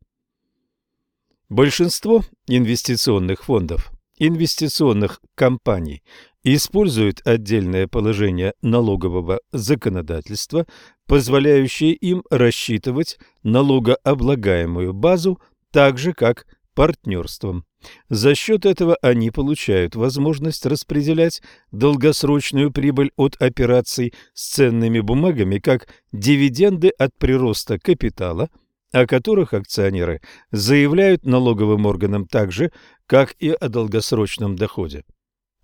Большинство инвестиционных фондов, инвестиционных компаний используют отдельное положение налогового законодательства, позволяющее им рассчитывать налогооблагаемую базу так же, как партнерством. За счет этого они получают возможность распределять долгосрочную прибыль от операций с ценными бумагами как дивиденды от прироста капитала – о которых акционеры заявляют налоговым органам так же, как и о долгосрочном доходе.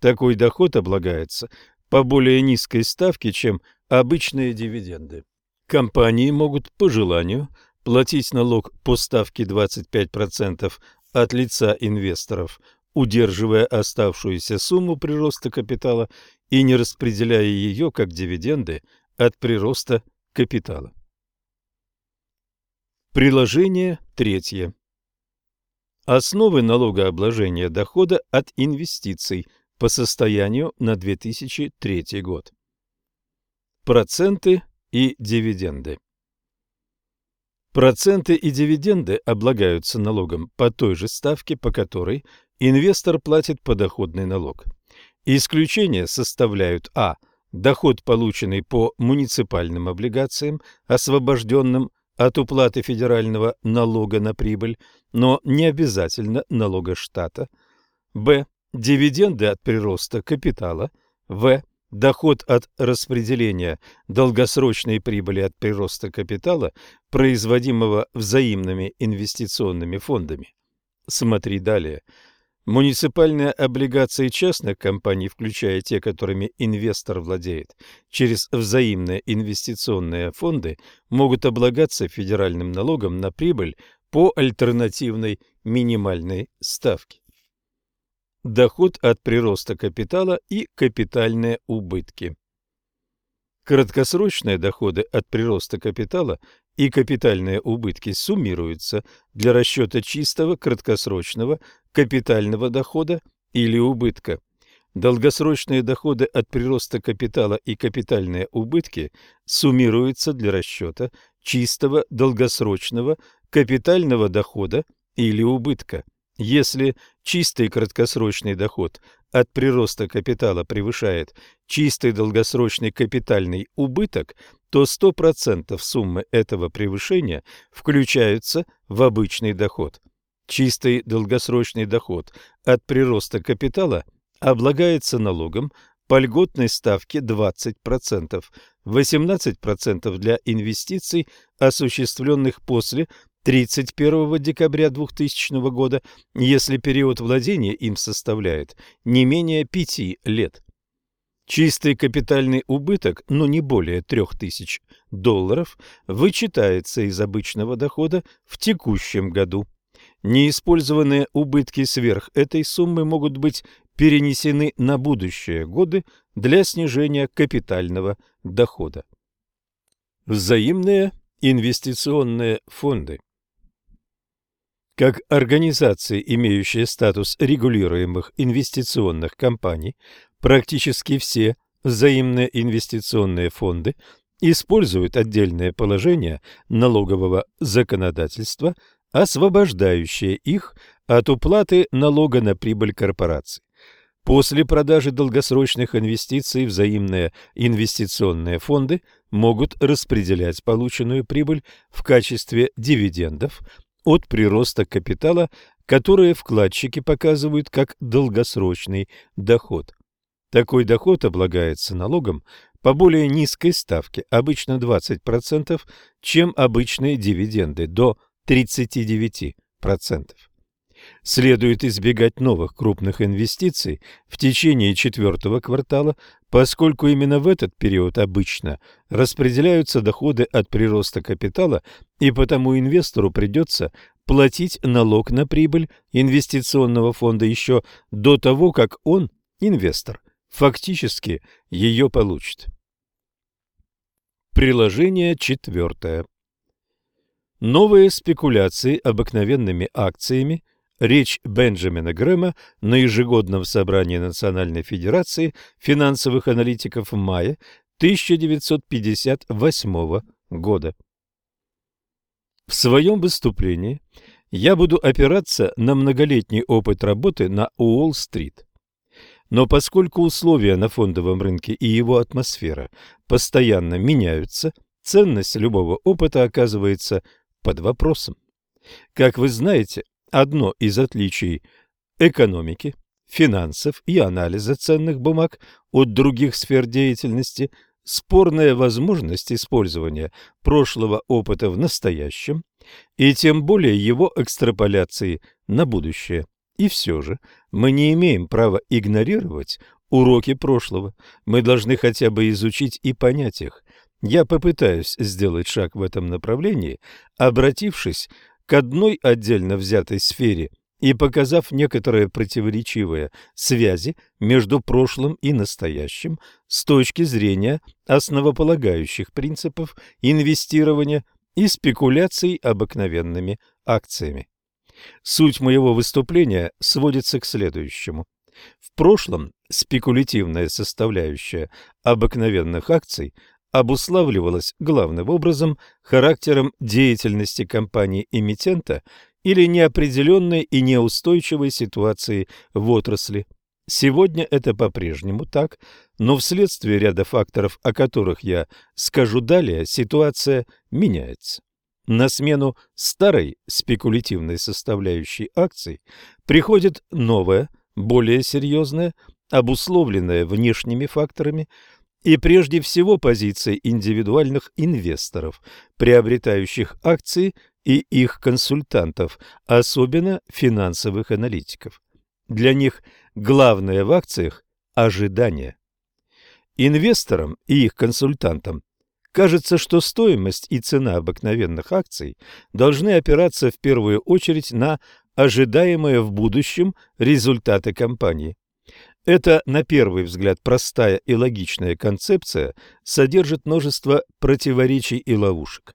Такой доход облагается по более низкой ставке, чем обычные дивиденды. Компании могут по желанию платить налог по ставке 25% от лица инвесторов, удерживая оставшуюся сумму прироста капитала и не распределяя ее как дивиденды от прироста капитала. Приложение третье. Основы налогообложения дохода от инвестиций по состоянию на 2003 год. Проценты и дивиденды. Проценты и дивиденды облагаются налогом по той же ставке, по которой инвестор платит подоходный налог. Исключения составляют а. Доход, полученный по муниципальным облигациям, освобожденным от уплаты федерального налога на прибыль, но не обязательно налога штата. б. Дивиденды от прироста капитала. в. Доход от распределения долгосрочной прибыли от прироста капитала, производимого взаимными инвестиционными фондами. Смотри далее. Муниципальные облигации частных компаний, включая те, которыми инвестор владеет, через взаимные инвестиционные фонды могут облагаться федеральным налогом на прибыль по альтернативной минимальной ставке. Доход от прироста капитала и капитальные убытки. Краткосрочные доходы от прироста капитала и капитальные убытки суммируются для расчета чистого краткосрочного капитального дохода или убытка. Долгосрочные доходы от прироста капитала и капитальные убытки суммируются для расчета чистого долгосрочного капитального дохода или убытка. Если чистый краткосрочный доход от прироста капитала превышает чистый долгосрочный капитальный убыток, то 100% суммы этого превышения включаются в обычный доход. Чистый долгосрочный доход от прироста капитала облагается налогом по льготной ставке 20%, 18% для инвестиций, осуществленных после 31 декабря 2000 года, если период владения им составляет не менее 5 лет. Чистый капитальный убыток, но не более 3000 долларов, вычитается из обычного дохода в текущем году. Неиспользованные убытки сверх этой суммы могут быть перенесены на будущие годы для снижения капитального дохода. Взаимные инвестиционные фонды как организации, имеющие статус регулируемых инвестиционных компаний, практически все взаимные инвестиционные фонды используют отдельные положения налогового законодательства, освобождающие их от уплаты налога на прибыль корпораций. После продажи долгосрочных инвестиций взаимные инвестиционные фонды могут распределять полученную прибыль в качестве дивидендов от прироста капитала, которые вкладчики показывают как долгосрочный доход. Такой доход облагается налогом по более низкой ставке, обычно 20%, чем обычные дивиденды, до 39%. Следует избегать новых крупных инвестиций в течение четвертого квартала, поскольку именно в этот период обычно распределяются доходы от прироста капитала, и потому инвестору придется платить налог на прибыль инвестиционного фонда еще до того, как он, инвестор, фактически ее получит. Приложение четвертое. Новые спекуляции обыкновенными акциями Речь Бенджамина Грэма на ежегодном собрании Национальной Федерации финансовых аналитиков в мае 1958 года. В своем выступлении я буду опираться на многолетний опыт работы на Уолл-стрит. Но поскольку условия на фондовом рынке и его атмосфера постоянно меняются, ценность любого опыта оказывается под вопросом. Как вы знаете, Одно из отличий экономики, финансов и анализа ценных бумаг от других сфер деятельности – спорная возможность использования прошлого опыта в настоящем и тем более его экстраполяции на будущее. И все же мы не имеем права игнорировать уроки прошлого. Мы должны хотя бы изучить и понять их. Я попытаюсь сделать шаг в этом направлении, обратившись к одной отдельно взятой сфере и показав некоторые противоречивые связи между прошлым и настоящим с точки зрения основополагающих принципов инвестирования и спекуляций обыкновенными акциями. Суть моего выступления сводится к следующему. В прошлом спекулятивная составляющая обыкновенных акций обуславливалось главным образом характером деятельности компании-эмитента или неопределенной и неустойчивой ситуации в отрасли. Сегодня это по-прежнему так, но вследствие ряда факторов, о которых я скажу далее, ситуация меняется. На смену старой спекулятивной составляющей акций приходит новая, более серьезная, обусловленная внешними факторами и прежде всего позицией индивидуальных инвесторов, приобретающих акции и их консультантов, особенно финансовых аналитиков. Для них главное в акциях – ожидание. Инвесторам и их консультантам кажется, что стоимость и цена обыкновенных акций должны опираться в первую очередь на ожидаемые в будущем результаты компании. Эта, на первый взгляд, простая и логичная концепция содержит множество противоречий и ловушек.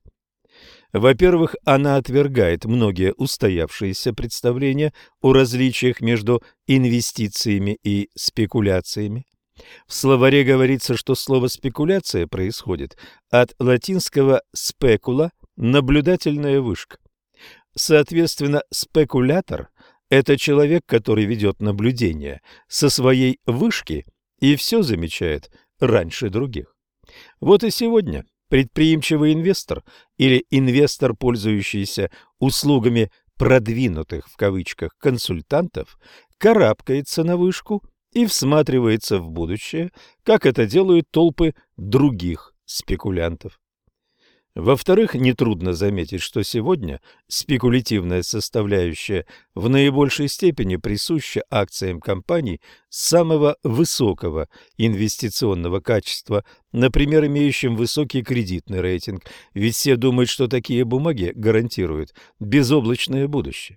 Во-первых, она отвергает многие устоявшиеся представления о различиях между инвестициями и спекуляциями. В словаре говорится, что слово «спекуляция» происходит от латинского «спекула» – наблюдательная вышка. Соответственно, спекулятор – это человек, который ведет наблюдение со своей вышки и все замечает раньше других. Вот и сегодня предприимчивый инвестор или инвестор, пользующийся услугами «продвинутых» в кавычках консультантов, карабкается на вышку и всматривается в будущее, как это делают толпы других спекулянтов. Во-вторых, нетрудно заметить, что сегодня спекулятивная составляющая в наибольшей степени присуща акциям компаний самого высокого инвестиционного качества, например, имеющим высокий кредитный рейтинг, ведь все думают, что такие бумаги гарантируют безоблачное будущее.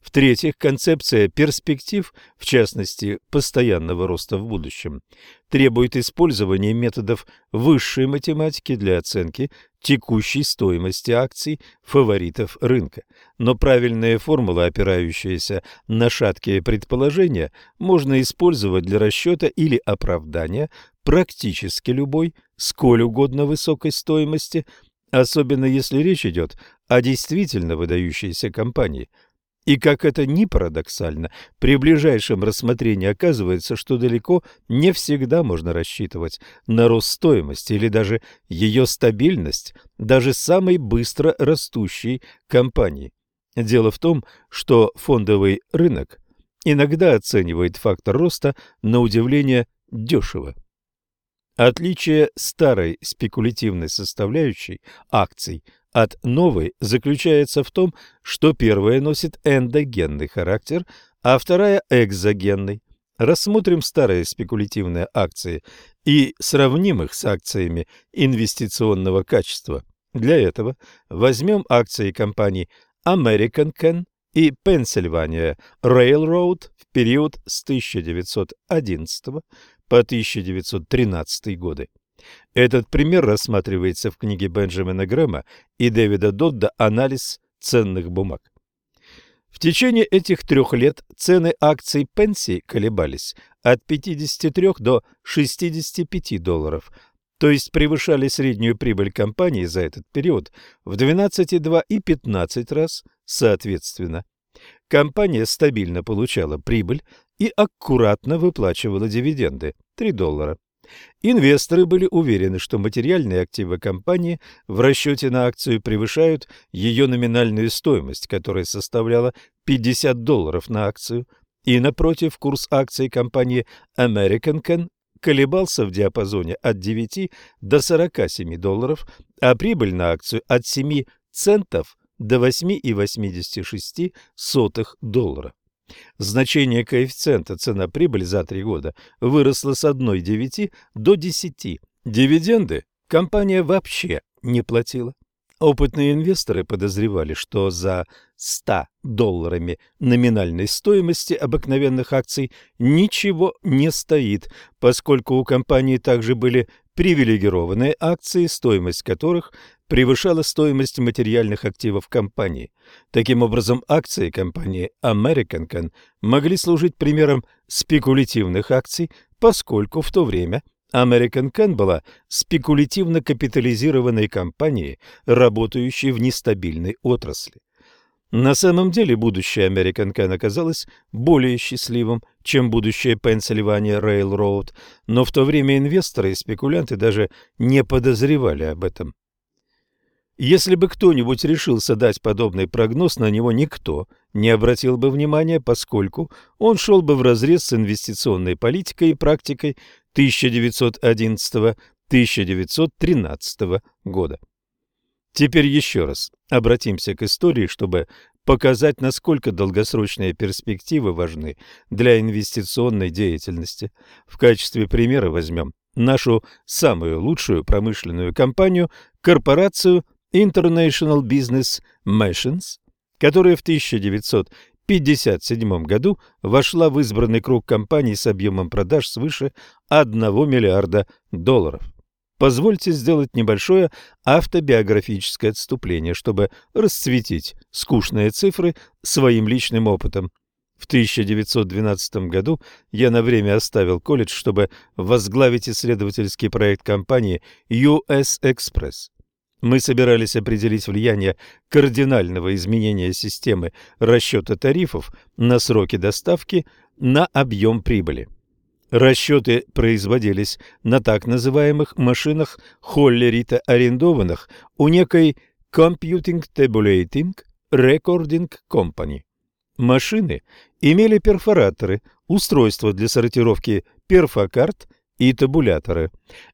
В-третьих, концепция перспектив, в частности, постоянного роста в будущем, требует использования методов высшей математики для оценки текущей стоимости акций фаворитов рынка. Но правильные формулы, опирающиеся на шаткие предположения, можно использовать для расчета или оправдания практически любой, сколь угодно высокой стоимости, особенно если речь идет о действительно выдающейся компании – и как это ни парадоксально, при ближайшем рассмотрении оказывается, что далеко не всегда можно рассчитывать на рост стоимости или даже ее стабильность даже самой быстро растущей компании. Дело в том, что фондовый рынок иногда оценивает фактор роста на удивление дешево. Отличие старой спекулятивной составляющей акций от новой заключается в том, что первая носит эндогенный характер, а вторая – экзогенный. Рассмотрим старые спекулятивные акции и сравним их с акциями инвестиционного качества. Для этого возьмем акции компаний American Can и Pennsylvania Railroad в период с 1911 по 1913 годы. Этот пример рассматривается в книге Бенджамина Грэма и Дэвида Додда «Анализ ценных бумаг». В течение этих трех лет цены акций пенсии колебались от 53 до 65 долларов, то есть превышали среднюю прибыль компании за этот период в 12,2 и 15 раз соответственно. Компания стабильно получала прибыль и аккуратно выплачивала дивиденды – 3 доллара. Инвесторы были уверены, что материальные активы компании в расчете на акцию превышают ее номинальную стоимость, которая составляла 50 долларов на акцию, и, напротив, курс акций компании American Can колебался в диапазоне от 9 до 47 долларов, а прибыль на акцию от 7 центов до 8,86 доллара. Значение коэффициента цена-прибыль за три года выросло с 1,9 до 10. Дивиденды компания вообще не платила. Опытные инвесторы подозревали, что за 100 долларами номинальной стоимости обыкновенных акций ничего не стоит, поскольку у компании также были привилегированные акции, стоимость которых превышала стоимость материальных активов компании. Таким образом, акции компании American Can могли служить примером спекулятивных акций, поскольку в то время American Can была спекулятивно капитализированной компанией, работающей в нестабильной отрасли. На самом деле будущее American Can оказалось более счастливым, чем будущее Pennsylvania Railroad, но в то время инвесторы и спекулянты даже не подозревали об этом. Если бы кто-нибудь решился дать подобный прогноз, на него никто не обратил бы внимания, поскольку он шел бы вразрез с инвестиционной политикой и практикой 1911-1913 года. Теперь еще раз обратимся к истории, чтобы показать, насколько долгосрочные перспективы важны для инвестиционной деятельности. В качестве примера возьмем нашу самую лучшую промышленную компанию, корпорацию International Business Machines, которая в 1957 году вошла в избранный круг компаний с объемом продаж свыше 1 миллиарда долларов. Позвольте сделать небольшое автобиографическое отступление, чтобы расцветить скучные цифры своим личным опытом. В 1912 году я на время оставил колледж, чтобы возглавить исследовательский проект компании US Express. Мы собирались определить влияние кардинального изменения системы расчета тарифов на сроки доставки на объем прибыли. Расчеты производились на так называемых машинах Холлерита, арендованных у некой Computing Tabulating Recording Company. Машины имели перфораторы, устройства для сортировки перфокарт и табуляторы.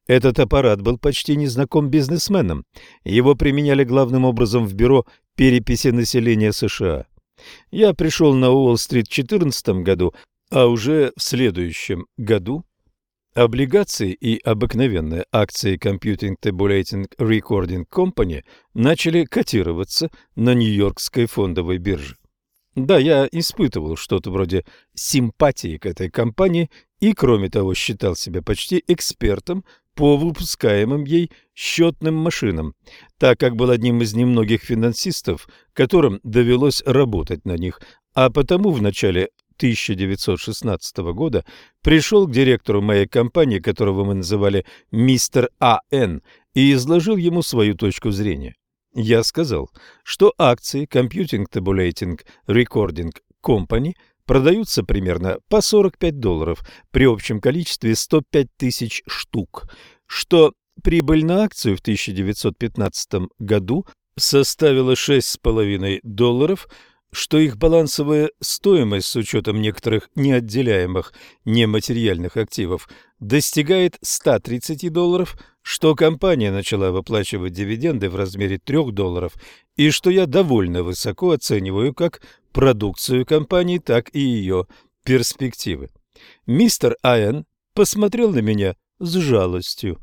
Этот аппарат был почти незнаком бизнесменам. Его применяли главным образом в бюро переписи населения США. Я пришел на Уолл-стрит в 2014 году а уже в следующем году облигации и обыкновенные акции Computing Tabulating Recording Company начали котироваться на Нью-Йоркской фондовой бирже. Да, я испытывал что-то вроде симпатии к этой компании и, кроме того, считал себя почти экспертом по выпускаемым ей счетным машинам, так как был одним из немногих финансистов, которым довелось работать на них, а потому в начале 1916 года пришел к директору моей компании, которого мы называли мистер А.Н., и изложил ему свою точку зрения. Я сказал, что акции Computing Tabulating Recording Company продаются примерно по 45 долларов при общем количестве 105 тысяч штук, что прибыль на акцию в 1915 году составила 6,5 долларов – что их балансовая стоимость с учетом некоторых неотделяемых нематериальных активов достигает 130 долларов, что компания начала выплачивать дивиденды в размере 3 долларов и что я довольно высоко оцениваю как продукцию компании, так и ее перспективы. Мистер Айен посмотрел на меня с жалостью.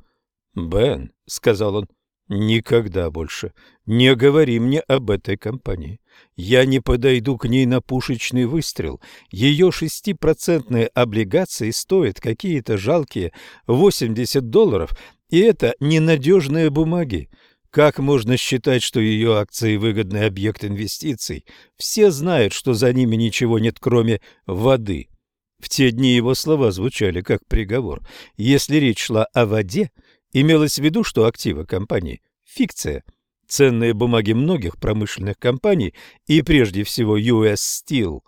«Бен», — сказал он, Никогда больше не говори мне об этой компании. Я не подойду к ней на пушечный выстрел. Ее шестипроцентные облигации стоят какие-то жалкие 80 долларов, и это ненадежные бумаги. Как можно считать, что ее акции выгодный объект инвестиций? Все знают, что за ними ничего нет, кроме воды. В те дни его слова звучали как приговор. Если речь шла о воде, Имелось в виду, что активы компании – фикция. Ценные бумаги многих промышленных компаний и прежде всего US Steel,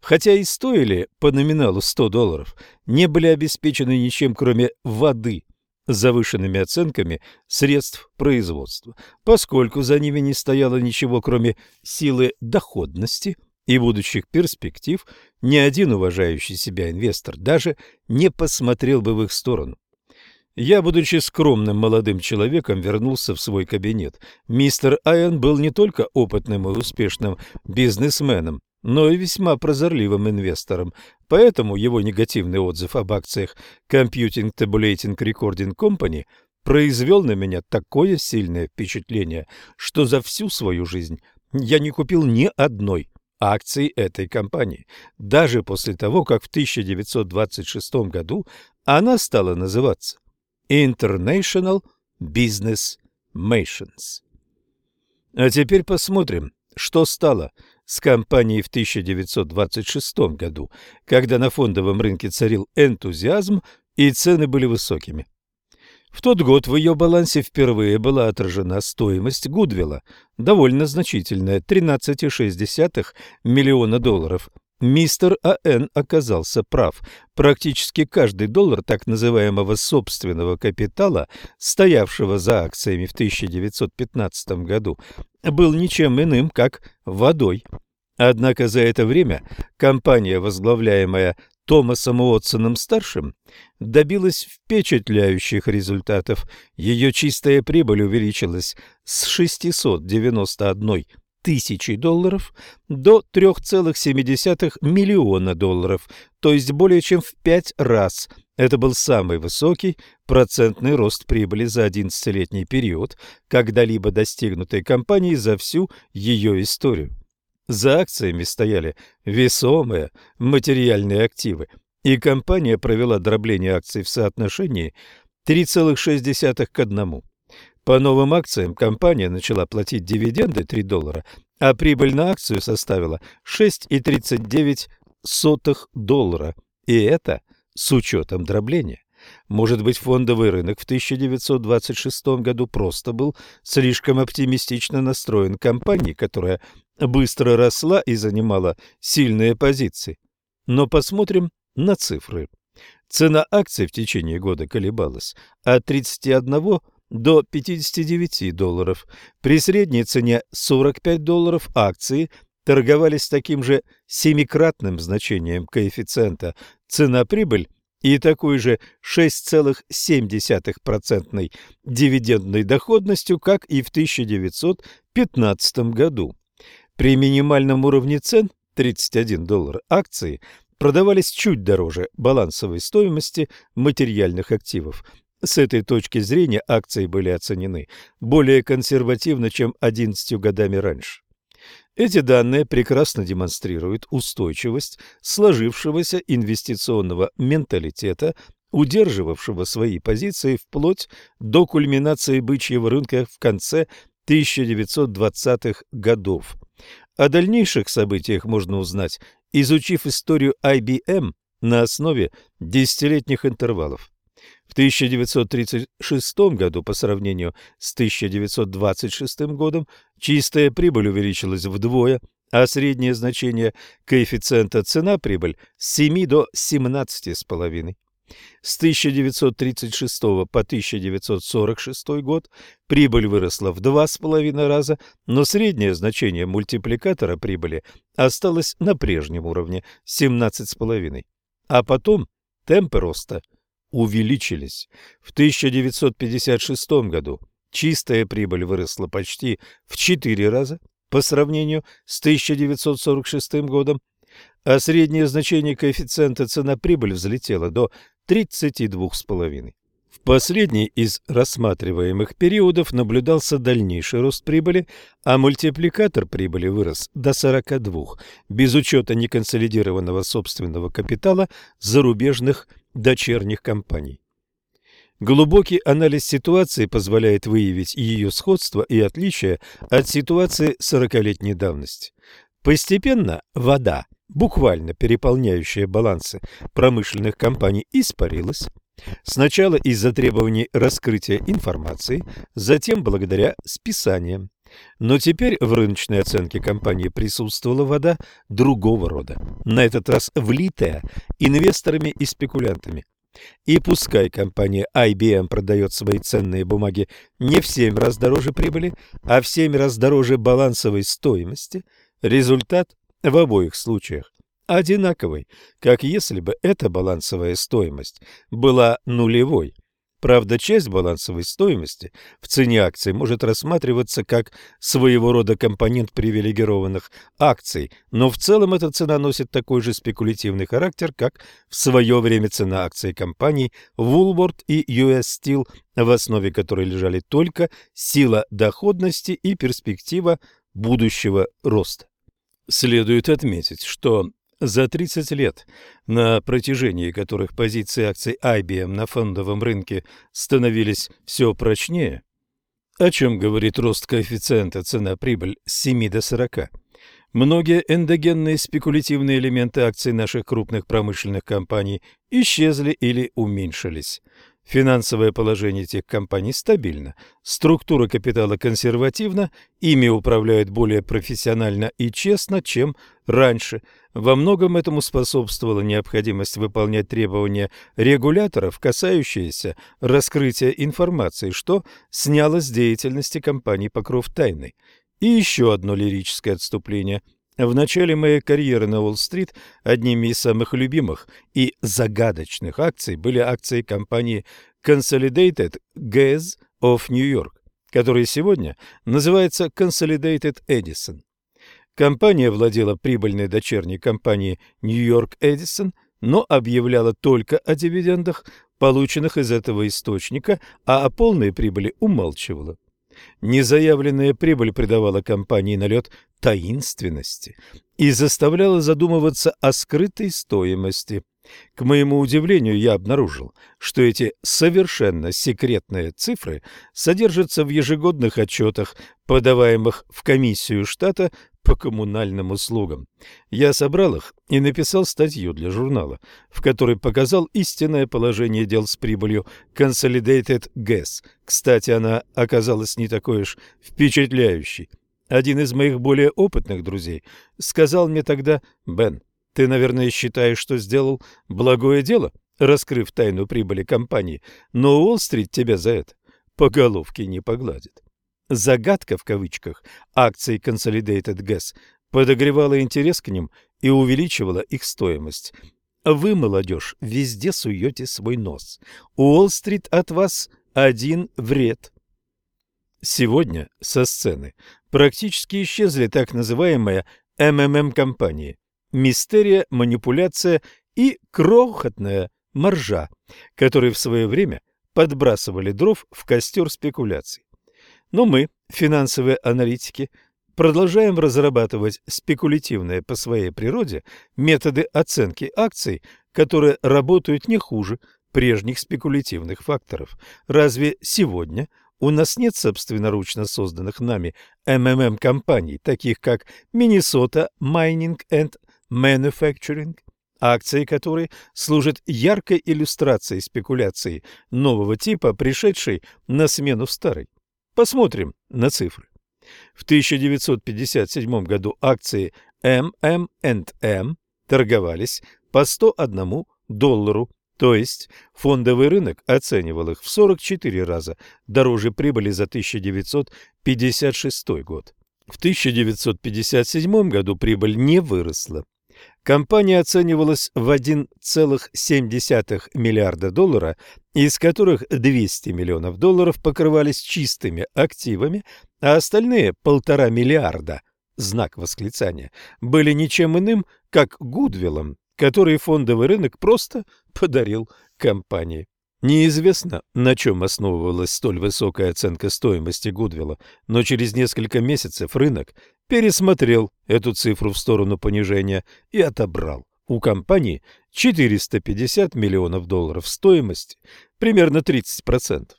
хотя и стоили по номиналу 100 долларов, не были обеспечены ничем, кроме воды – завышенными оценками средств производства, поскольку за ними не стояло ничего, кроме силы доходности и будущих перспектив, ни один уважающий себя инвестор даже не посмотрел бы в их сторону. Я, будучи скромным молодым человеком, вернулся в свой кабинет. Мистер Айон был не только опытным и успешным бизнесменом, но и весьма прозорливым инвестором, поэтому его негативный отзыв об акциях Computing Tabulating Recording Company произвел на меня такое сильное впечатление, что за всю свою жизнь я не купил ни одной акции этой компании, даже после того, как в 1926 году она стала называться International Business Machines. А теперь посмотрим, что стало с компанией в 1926 году, когда на фондовом рынке царил энтузиазм и цены были высокими. В тот год в ее балансе впервые была отражена стоимость Гудвилла, довольно значительная – 13,6 миллиона долларов. Мистер А.Н. оказался прав. Практически каждый доллар так называемого собственного капитала, стоявшего за акциями в 1915 году, был ничем иным, как водой. Однако за это время компания, возглавляемая Томасом Уотсоном-старшим, добилась впечатляющих результатов. Ее чистая прибыль увеличилась с 691 тысячи долларов до 3,7 миллиона долларов, то есть более чем в пять раз. Это был самый высокий процентный рост прибыли за 11-летний период, когда-либо достигнутый компанией за всю ее историю. За акциями стояли весомые материальные активы, и компания провела дробление акций в соотношении 3,6 к 1. По новым акциям компания начала платить дивиденды 3 доллара, а прибыль на акцию составила 6,39 доллара, и это с учетом дробления. Может быть, фондовый рынок в 1926 году просто был слишком оптимистично настроен компанией, которая быстро росла и занимала сильные позиции. Но посмотрим на цифры. Цена акций в течение года колебалась от 31 до 59 долларов. При средней цене 45 долларов акции торговались с таким же семикратным значением коэффициента цена-прибыль и такой же 6,7% дивидендной доходностью, как и в 1915 году. При минимальном уровне цен 31 доллар акции продавались чуть дороже балансовой стоимости материальных активов. С этой точки зрения акции были оценены более консервативно, чем 11 годами раньше. Эти данные прекрасно демонстрируют устойчивость сложившегося инвестиционного менталитета, удерживавшего свои позиции вплоть до кульминации бычьего рынка в конце 1920-х годов. О дальнейших событиях можно узнать, изучив историю IBM на основе десятилетних интервалов. В 1936 году по сравнению с 1926 годом чистая прибыль увеличилась вдвое, а среднее значение коэффициента цена-прибыль с 7 до 17,5. С 1936 по 1946 год прибыль выросла в два с половиной раза, но среднее значение мультипликатора прибыли осталось на прежнем уровне – 17,5. А потом темпы роста увеличились. В 1956 году чистая прибыль выросла почти в четыре раза по сравнению с 1946 годом, а среднее значение коэффициента цена-прибыль взлетело до 32,5. В последний из рассматриваемых периодов наблюдался дальнейший рост прибыли, а мультипликатор прибыли вырос до 42, без учета неконсолидированного собственного капитала зарубежных дочерних компаний. Глубокий анализ ситуации позволяет выявить ее сходство и отличия от ситуации 40-летней давности. Постепенно вода – буквально переполняющая балансы промышленных компаний, испарилась. Сначала из-за требований раскрытия информации, затем благодаря списаниям. Но теперь в рыночной оценке компании присутствовала вода другого рода, на этот раз влитая инвесторами и спекулянтами. И пускай компания IBM продает свои ценные бумаги не в семь раз дороже прибыли, а в семь раз дороже балансовой стоимости, результат в обоих случаях одинаковой, как если бы эта балансовая стоимость была нулевой. Правда, часть балансовой стоимости в цене акций может рассматриваться как своего рода компонент привилегированных акций, но в целом эта цена носит такой же спекулятивный характер, как в свое время цена акций компаний Woolworth и US Steel, в основе которой лежали только сила доходности и перспектива будущего роста. Следует отметить, что за 30 лет, на протяжении которых позиции акций IBM на фондовом рынке становились все прочнее, о чем говорит рост коэффициента цена-прибыль с 7 до 40, многие эндогенные спекулятивные элементы акций наших крупных промышленных компаний исчезли или уменьшились. Финансовое положение этих компаний стабильно, структура капитала консервативна, ими управляют более профессионально и честно, чем раньше. Во многом этому способствовала необходимость выполнять требования регуляторов, касающиеся раскрытия информации, что сняло с деятельности компаний покров тайны. И еще одно лирическое отступление – в начале моей карьеры на Уолл-стрит одними из самых любимых и загадочных акций были акции компании Consolidated Gas of New York, которая сегодня называется Consolidated Edison. Компания владела прибыльной дочерней компанией New York Edison, но объявляла только о дивидендах, полученных из этого источника, а о полной прибыли умалчивала. Незаявленная прибыль придавала компании налет таинственности и заставляла задумываться о скрытой стоимости. К моему удивлению, я обнаружил, что эти совершенно секретные цифры содержатся в ежегодных отчетах, подаваемых в комиссию штата по коммунальным услугам. Я собрал их и написал статью для журнала, в которой показал истинное положение дел с прибылью Consolidated Gas. Кстати, она оказалась не такой уж впечатляющей. Один из моих более опытных друзей сказал мне тогда, «Бен, ты, наверное, считаешь, что сделал благое дело, раскрыв тайну прибыли компании, но Уолл-стрит тебя за это по головке не погладит». Загадка в кавычках акций Consolidated Gas подогревала интерес к ним и увеличивала их стоимость. Вы, молодежь, везде суете свой нос. Уолл-стрит от вас один вред. Сегодня со сцены практически исчезли так называемые МММ-компании – мистерия, манипуляция и крохотная маржа, которые в свое время подбрасывали дров в костер спекуляций. Но мы, финансовые аналитики, продолжаем разрабатывать спекулятивные по своей природе методы оценки акций, которые работают не хуже прежних спекулятивных факторов. Разве сегодня у нас нет собственноручно созданных нами МММ-компаний, таких как Minnesota Mining and Manufacturing, акции которой служат яркой иллюстрацией спекуляции нового типа, пришедшей на смену старой? Посмотрим на цифры. В 1957 году акции MM&M торговались по 101 доллару, то есть фондовый рынок оценивал их в 44 раза дороже прибыли за 1956 год. В 1957 году прибыль не выросла. Компания оценивалась в 1,7 миллиарда доллара, из которых 200 миллионов долларов покрывались чистыми активами, а остальные полтора миллиарда, знак восклицания, были ничем иным, как Гудвиллом, который фондовый рынок просто подарил компании. Неизвестно, на чем основывалась столь высокая оценка стоимости Гудвилла, но через несколько месяцев рынок пересмотрел эту цифру в сторону понижения и отобрал у компании 450 миллионов долларов стоимости, примерно 30%.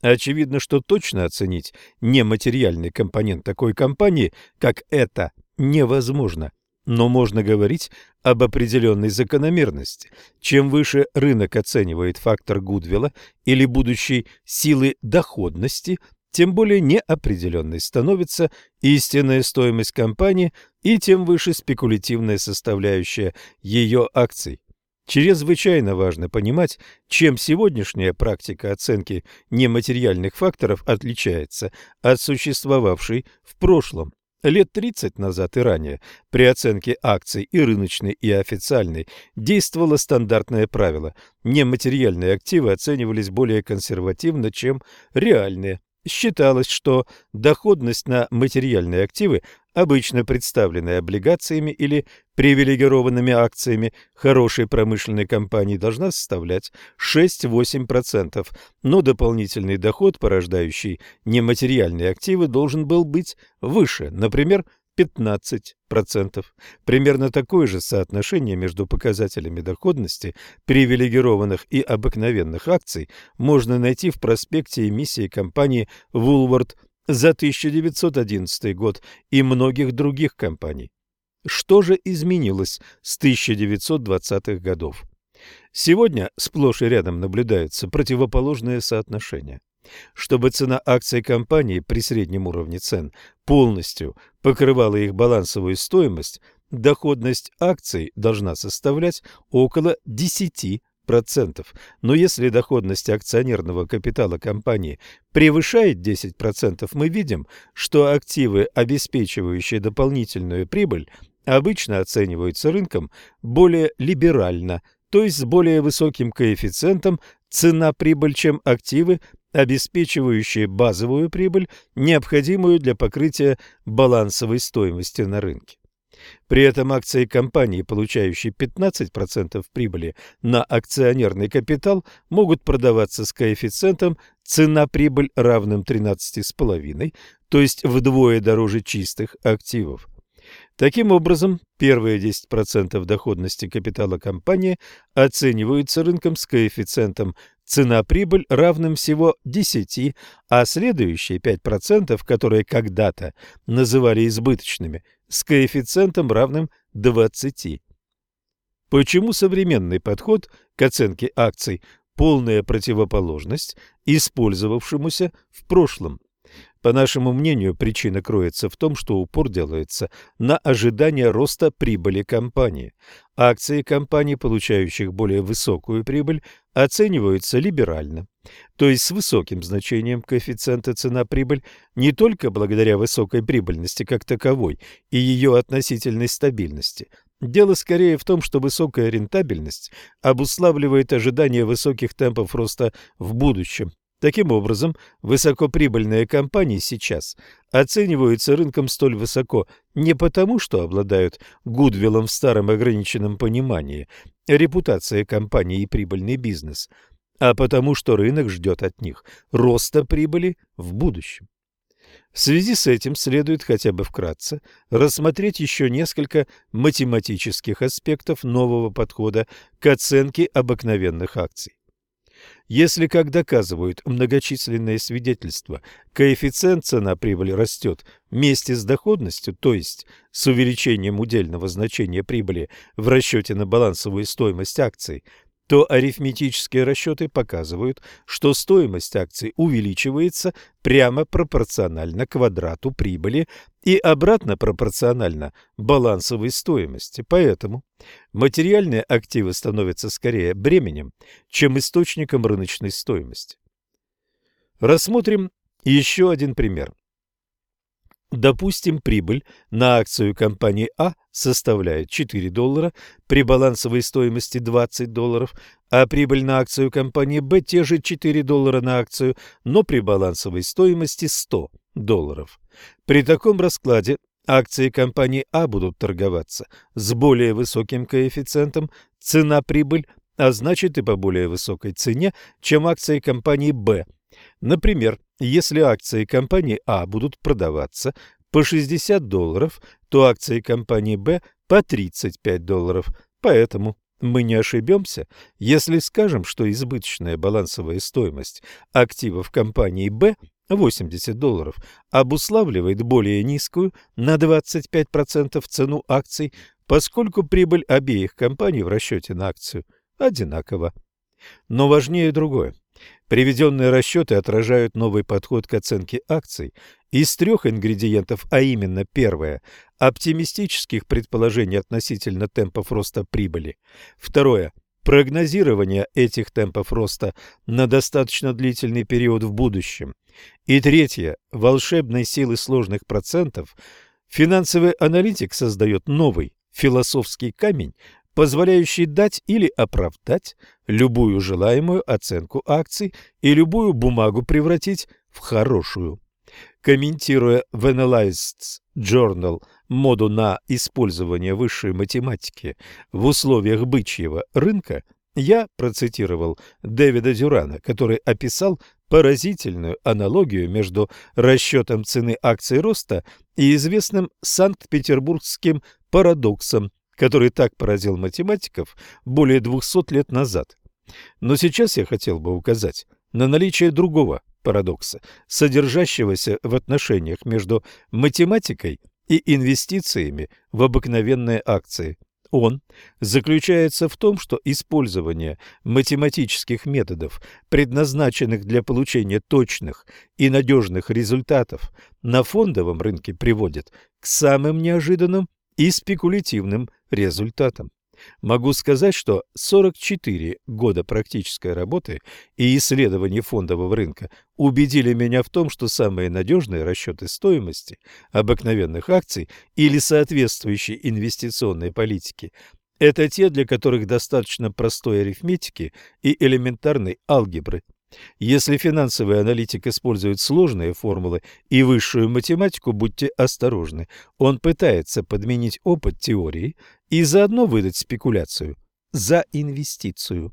Очевидно, что точно оценить нематериальный компонент такой компании, как это, невозможно но можно говорить об определенной закономерности. Чем выше рынок оценивает фактор Гудвилла или будущей силы доходности, тем более неопределенной становится истинная стоимость компании и тем выше спекулятивная составляющая ее акций. Чрезвычайно важно понимать, чем сегодняшняя практика оценки нематериальных факторов отличается от существовавшей в прошлом. Лет 30 назад и ранее при оценке акций и рыночной, и официальной действовало стандартное правило – нематериальные активы оценивались более консервативно, чем реальные. Считалось, что доходность на материальные активы обычно представленная облигациями или привилегированными акциями хорошей промышленной компании, должна составлять 6-8%, но дополнительный доход, порождающий нематериальные активы, должен был быть выше, например, 15%. Примерно такое же соотношение между показателями доходности привилегированных и обыкновенных акций можно найти в проспекте эмиссии компании Woolworth за 1911 год и многих других компаний. Что же изменилось с 1920-х годов? Сегодня сплошь и рядом наблюдаются противоположные соотношения. Чтобы цена акций компании при среднем уровне цен полностью покрывала их балансовую стоимость, доходность акций должна составлять около 10%. Но если доходность акционерного капитала компании превышает 10%, мы видим, что активы, обеспечивающие дополнительную прибыль, обычно оцениваются рынком более либерально, то есть с более высоким коэффициентом цена-прибыль, чем активы, обеспечивающие базовую прибыль, необходимую для покрытия балансовой стоимости на рынке. При этом акции компании, получающие 15% прибыли на акционерный капитал, могут продаваться с коэффициентом цена-прибыль равным 13,5, то есть вдвое дороже чистых активов. Таким образом, первые 10% доходности капитала компании оцениваются рынком с коэффициентом цена-прибыль равным всего 10, а следующие 5%, которые когда-то называли избыточными, с коэффициентом равным 20. Почему современный подход к оценке акций – полная противоположность использовавшемуся в прошлом? По нашему мнению, причина кроется в том, что упор делается на ожидание роста прибыли компании. Акции компаний, получающих более высокую прибыль, оцениваются либерально, то есть с высоким значением коэффициента цена-прибыль не только благодаря высокой прибыльности как таковой и ее относительной стабильности. Дело скорее в том, что высокая рентабельность обуславливает ожидание высоких темпов роста в будущем, Таким образом, высокоприбыльные компании сейчас оцениваются рынком столь высоко не потому, что обладают гудвиллом в старом ограниченном понимании, репутация компании и прибыльный бизнес, а потому, что рынок ждет от них роста прибыли в будущем. В связи с этим следует хотя бы вкратце рассмотреть еще несколько математических аспектов нового подхода к оценке обыкновенных акций. Если, как доказывают многочисленные свидетельства, коэффициент цена-прибыль растет вместе с доходностью, то есть с увеличением удельного значения прибыли в расчете на балансовую стоимость акций, то арифметические расчеты показывают, что стоимость акций увеличивается прямо пропорционально квадрату прибыли и обратно пропорционально балансовой стоимости. Поэтому материальные активы становятся скорее бременем, чем источником рыночной стоимости. Рассмотрим еще один пример. Допустим, прибыль на акцию компании А составляет 4 доллара при балансовой стоимости 20 долларов, а прибыль на акцию компании Б те же 4 доллара на акцию, но при балансовой стоимости 100 долларов. При таком раскладе акции компании А будут торговаться с более высоким коэффициентом цена-прибыль, а значит и по более высокой цене, чем акции компании Б – Например, если акции компании А будут продаваться по 60 долларов, то акции компании Б по 35 долларов. Поэтому мы не ошибемся, если скажем, что избыточная балансовая стоимость активов компании Б 80 долларов обуславливает более низкую на 25% цену акций, поскольку прибыль обеих компаний в расчете на акцию одинакова. Но важнее другое. Приведенные расчеты отражают новый подход к оценке акций. Из трех ингредиентов, а именно первое – оптимистических предположений относительно темпов роста прибыли, второе – прогнозирование этих темпов роста на достаточно длительный период в будущем, и третье – волшебной силы сложных процентов, финансовый аналитик создает новый философский камень, позволяющий дать или оправдать любую желаемую оценку акций и любую бумагу превратить в хорошую. Комментируя в Analysts Journal моду на использование высшей математики в условиях бычьего рынка, я процитировал Дэвида Дюрана, который описал поразительную аналогию между расчетом цены акций роста и известным Санкт-Петербургским парадоксом который так поразил математиков более 200 лет назад. Но сейчас я хотел бы указать на наличие другого парадокса, содержащегося в отношениях между математикой и инвестициями в обыкновенные акции. Он заключается в том, что использование математических методов, предназначенных для получения точных и надежных результатов, на фондовом рынке приводит к самым неожиданным и спекулятивным результатам. Могу сказать, что 44 года практической работы и исследований фондового рынка убедили меня в том, что самые надежные расчеты стоимости обыкновенных акций или соответствующей инвестиционной политики – это те, для которых достаточно простой арифметики и элементарной алгебры – если финансовый аналитик использует сложные формулы и высшую математику, будьте осторожны. Он пытается подменить опыт теории и заодно выдать спекуляцию за инвестицию.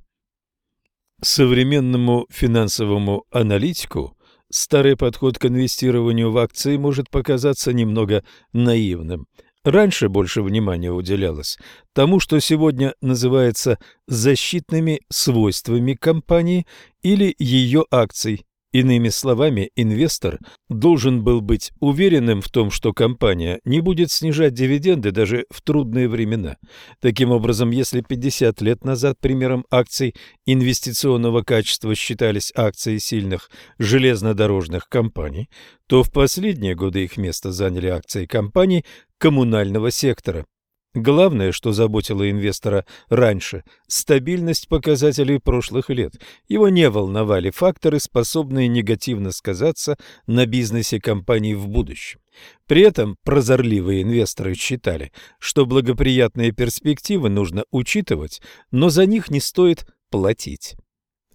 Современному финансовому аналитику старый подход к инвестированию в акции может показаться немного наивным – Раньше больше внимания уделялось тому, что сегодня называется защитными свойствами компании или ее акций. Иными словами, инвестор должен был быть уверенным в том, что компания не будет снижать дивиденды даже в трудные времена. Таким образом, если 50 лет назад примером акций инвестиционного качества считались акции сильных железнодорожных компаний, то в последние годы их место заняли акции компаний коммунального сектора. Главное, что заботило инвестора раньше – стабильность показателей прошлых лет. Его не волновали факторы, способные негативно сказаться на бизнесе компании в будущем. При этом прозорливые инвесторы считали, что благоприятные перспективы нужно учитывать, но за них не стоит платить.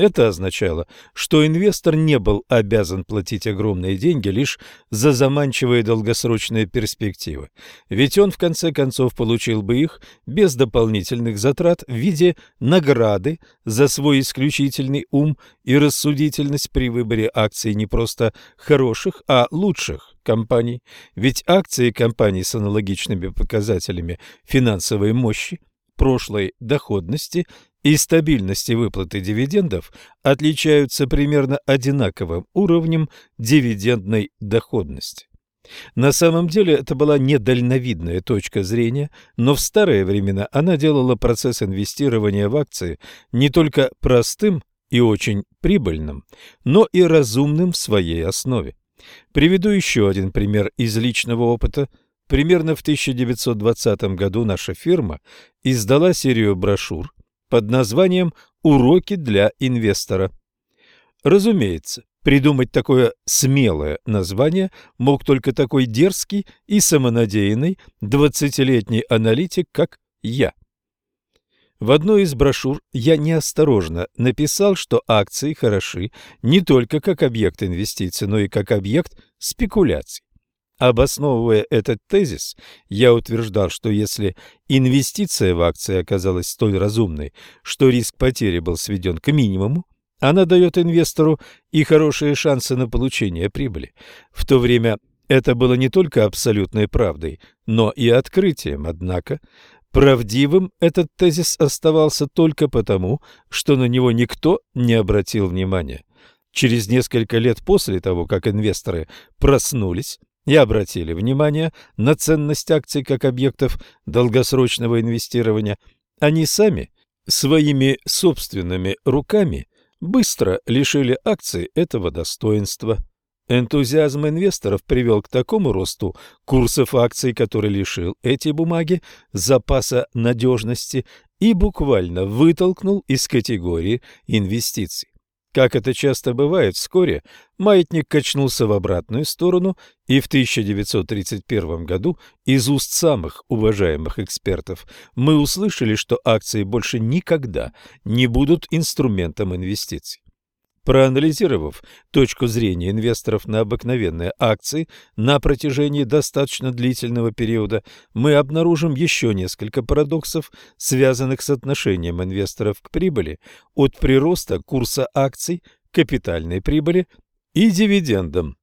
Это означало, что инвестор не был обязан платить огромные деньги лишь за заманчивые долгосрочные перспективы, ведь он в конце концов получил бы их без дополнительных затрат в виде награды за свой исключительный ум и рассудительность при выборе акций не просто хороших, а лучших компаний, ведь акции компаний с аналогичными показателями финансовой мощи прошлой доходности и стабильности выплаты дивидендов отличаются примерно одинаковым уровнем дивидендной доходности. На самом деле это была недальновидная точка зрения, но в старые времена она делала процесс инвестирования в акции не только простым и очень прибыльным, но и разумным в своей основе. Приведу еще один пример из личного опыта. Примерно в 1920 году наша фирма издала серию брошюр под названием «Уроки для инвестора». Разумеется, придумать такое смелое название мог только такой дерзкий и самонадеянный двадцатилетний аналитик, как я. В одной из брошюр я неосторожно написал, что акции хороши не только как объект инвестиций, но и как объект спекуляций. Обосновывая этот тезис, я утверждал, что если инвестиция в акции оказалась столь разумной, что риск потери был сведен к минимуму, она дает инвестору и хорошие шансы на получение прибыли. В то время это было не только абсолютной правдой, но и открытием, однако правдивым этот тезис оставался только потому, что на него никто не обратил внимания. Через несколько лет после того, как инвесторы проснулись, и обратили внимание на ценность акций как объектов долгосрочного инвестирования, они сами своими собственными руками быстро лишили акций этого достоинства. Энтузиазм инвесторов привел к такому росту курсов акций, который лишил эти бумаги запаса надежности и буквально вытолкнул из категории инвестиций. Как это часто бывает, вскоре маятник качнулся в обратную сторону, и в 1931 году из уст самых уважаемых экспертов мы услышали, что акции больше никогда не будут инструментом инвестиций. Проанализировав точку зрения инвесторов на обыкновенные акции на протяжении достаточно длительного периода, мы обнаружим еще несколько парадоксов, связанных с отношением инвесторов к прибыли от прироста курса акций, капитальной прибыли и дивидендам.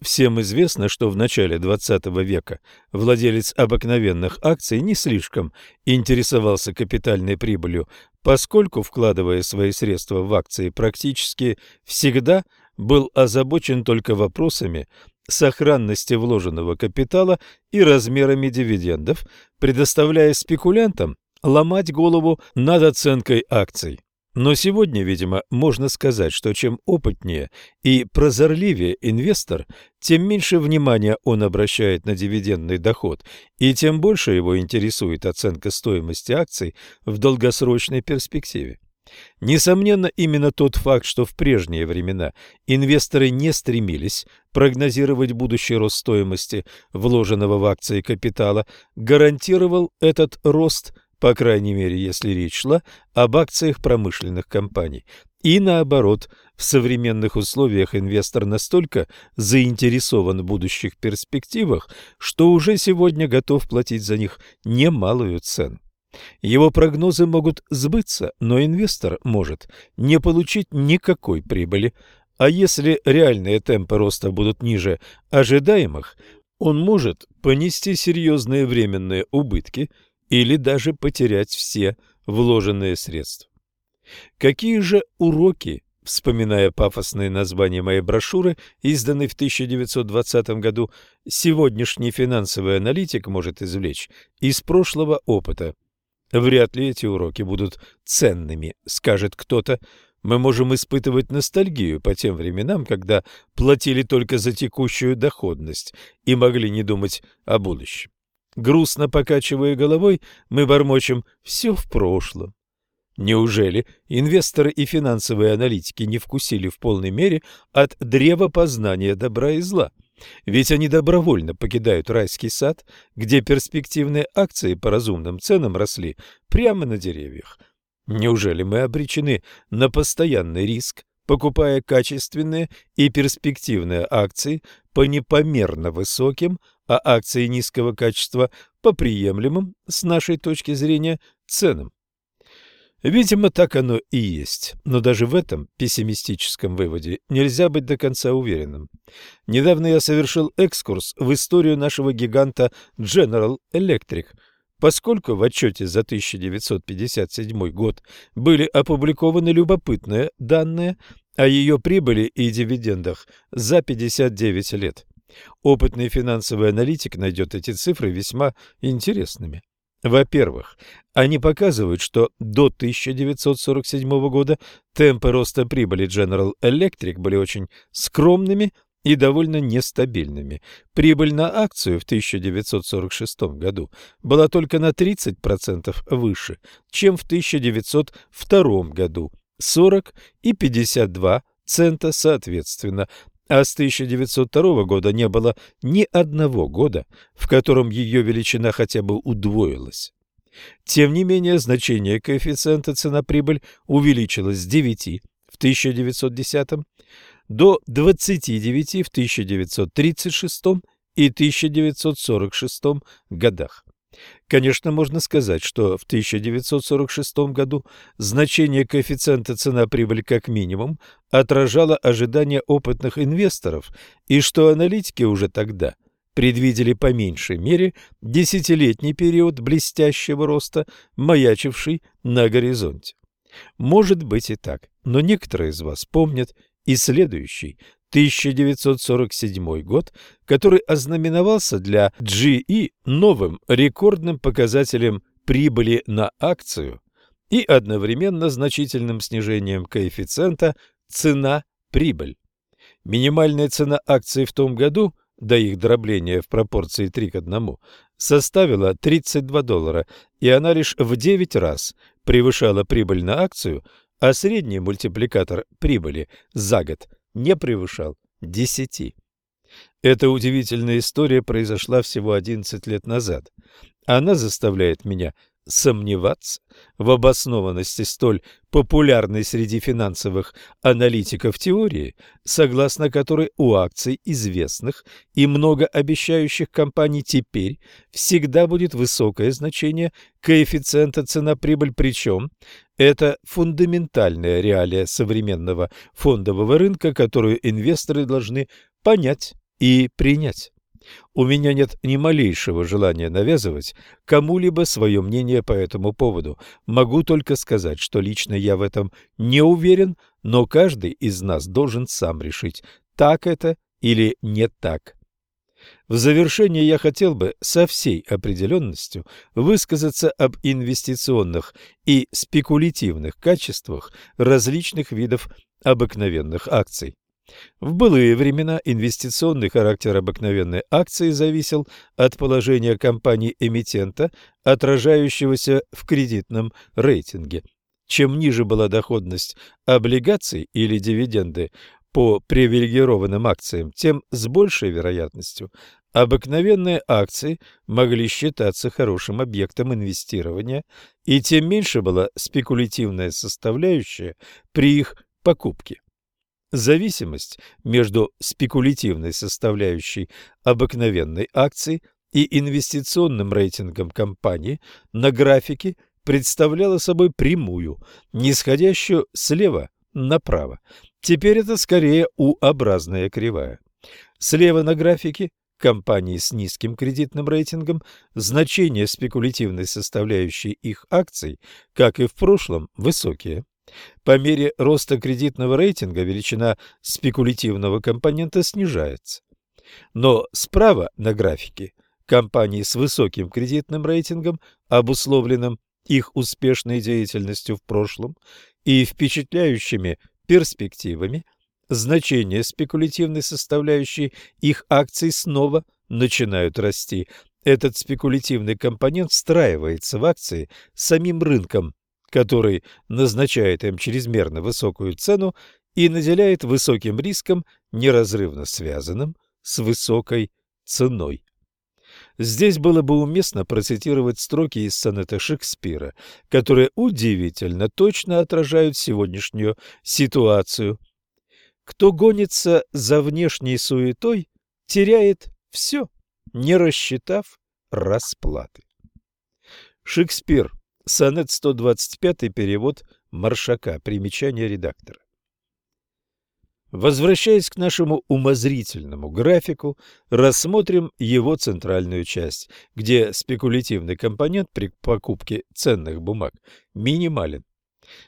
Всем известно, что в начале XX века владелец обыкновенных акций не слишком интересовался капитальной прибылью, поскольку, вкладывая свои средства в акции, практически всегда был озабочен только вопросами сохранности вложенного капитала и размерами дивидендов, предоставляя спекулянтам ломать голову над оценкой акций. Но сегодня, видимо, можно сказать, что чем опытнее и прозорливее инвестор, тем меньше внимания он обращает на дивидендный доход, и тем больше его интересует оценка стоимости акций в долгосрочной перспективе. Несомненно, именно тот факт, что в прежние времена инвесторы не стремились прогнозировать будущий рост стоимости вложенного в акции капитала, гарантировал этот рост – по крайней мере, если речь шла об акциях промышленных компаний. И наоборот, в современных условиях инвестор настолько заинтересован в будущих перспективах, что уже сегодня готов платить за них немалую цену. Его прогнозы могут сбыться, но инвестор может не получить никакой прибыли, а если реальные темпы роста будут ниже ожидаемых, он может понести серьезные временные убытки – или даже потерять все вложенные средства. Какие же уроки, вспоминая пафосное название моей брошюры, изданной в 1920 году, сегодняшний финансовый аналитик может извлечь из прошлого опыта? Вряд ли эти уроки будут ценными, скажет кто-то. Мы можем испытывать ностальгию по тем временам, когда платили только за текущую доходность и могли не думать о будущем. Грустно покачивая головой, мы бормочем «все в прошлом». Неужели инвесторы и финансовые аналитики не вкусили в полной мере от древа познания добра и зла? Ведь они добровольно покидают райский сад, где перспективные акции по разумным ценам росли прямо на деревьях. Неужели мы обречены на постоянный риск, покупая качественные и перспективные акции по непомерно высоким, а акции низкого качества по приемлемым, с нашей точки зрения, ценам. Видимо, так оно и есть, но даже в этом пессимистическом выводе нельзя быть до конца уверенным. Недавно я совершил экскурс в историю нашего гиганта General Electric, поскольку в отчете за 1957 год были опубликованы любопытные данные о ее прибыли и дивидендах за 59 лет. Опытный финансовый аналитик найдет эти цифры весьма интересными. Во-первых, они показывают, что до 1947 года темпы роста прибыли General Electric были очень скромными и довольно нестабильными. Прибыль на акцию в 1946 году была только на 30% выше, чем в 1902 году, 40 и 52 цента соответственно, а с 1902 года не было ни одного года, в котором ее величина хотя бы удвоилась. Тем не менее, значение коэффициента цена-прибыль увеличилось с 9 в 1910 до 29 в 1936 и 1946 годах. Конечно, можно сказать, что в 1946 году значение коэффициента цена-прибыль как минимум отражало ожидания опытных инвесторов и что аналитики уже тогда предвидели по меньшей мере десятилетний период блестящего роста, маячивший на горизонте. Может быть и так, но некоторые из вас помнят и следующий 1947 год, который ознаменовался для GE новым рекордным показателем прибыли на акцию и одновременно значительным снижением коэффициента цена-прибыль. Минимальная цена акций в том году до их дробления в пропорции 3 к 1 составила 32 доллара, и она лишь в 9 раз превышала прибыль на акцию, а средний мультипликатор прибыли за год не превышал 10. Эта удивительная история произошла всего 11 лет назад. Она заставляет меня сомневаться в обоснованности столь популярной среди финансовых аналитиков теории, согласно которой у акций известных и многообещающих компаний теперь всегда будет высокое значение коэффициента цена-прибыль, причем это фундаментальная реалия современного фондового рынка, которую инвесторы должны понять и принять. У меня нет ни малейшего желания навязывать кому-либо свое мнение по этому поводу. Могу только сказать, что лично я в этом не уверен, но каждый из нас должен сам решить, так это или не так. В завершение я хотел бы со всей определенностью высказаться об инвестиционных и спекулятивных качествах различных видов обыкновенных акций. В былые времена инвестиционный характер обыкновенной акции зависел от положения компании-эмитента, отражающегося в кредитном рейтинге. Чем ниже была доходность облигаций или дивиденды по привилегированным акциям, тем с большей вероятностью обыкновенные акции могли считаться хорошим объектом инвестирования, и тем меньше была спекулятивная составляющая при их покупке. Зависимость между спекулятивной составляющей обыкновенной акции и инвестиционным рейтингом компании на графике представляла собой прямую, нисходящую слева направо. Теперь это скорее U-образная кривая. Слева на графике компании с низким кредитным рейтингом значение спекулятивной составляющей их акций, как и в прошлом, высокие. По мере роста кредитного рейтинга величина спекулятивного компонента снижается. Но справа на графике компании с высоким кредитным рейтингом, обусловленным их успешной деятельностью в прошлом и впечатляющими перспективами, значение спекулятивной составляющей их акций снова начинают расти. Этот спекулятивный компонент встраивается в акции самим рынком который назначает им чрезмерно высокую цену и наделяет высоким риском, неразрывно связанным с высокой ценой. Здесь было бы уместно процитировать строки из сонета Шекспира, которые удивительно точно отражают сегодняшнюю ситуацию. Кто гонится за внешней суетой, теряет все, не рассчитав расплаты. Шекспир Сонет 125, перевод Маршака. Примечание редактора. Возвращаясь к нашему умозрительному графику, рассмотрим его центральную часть, где спекулятивный компонент при покупке ценных бумаг минимален.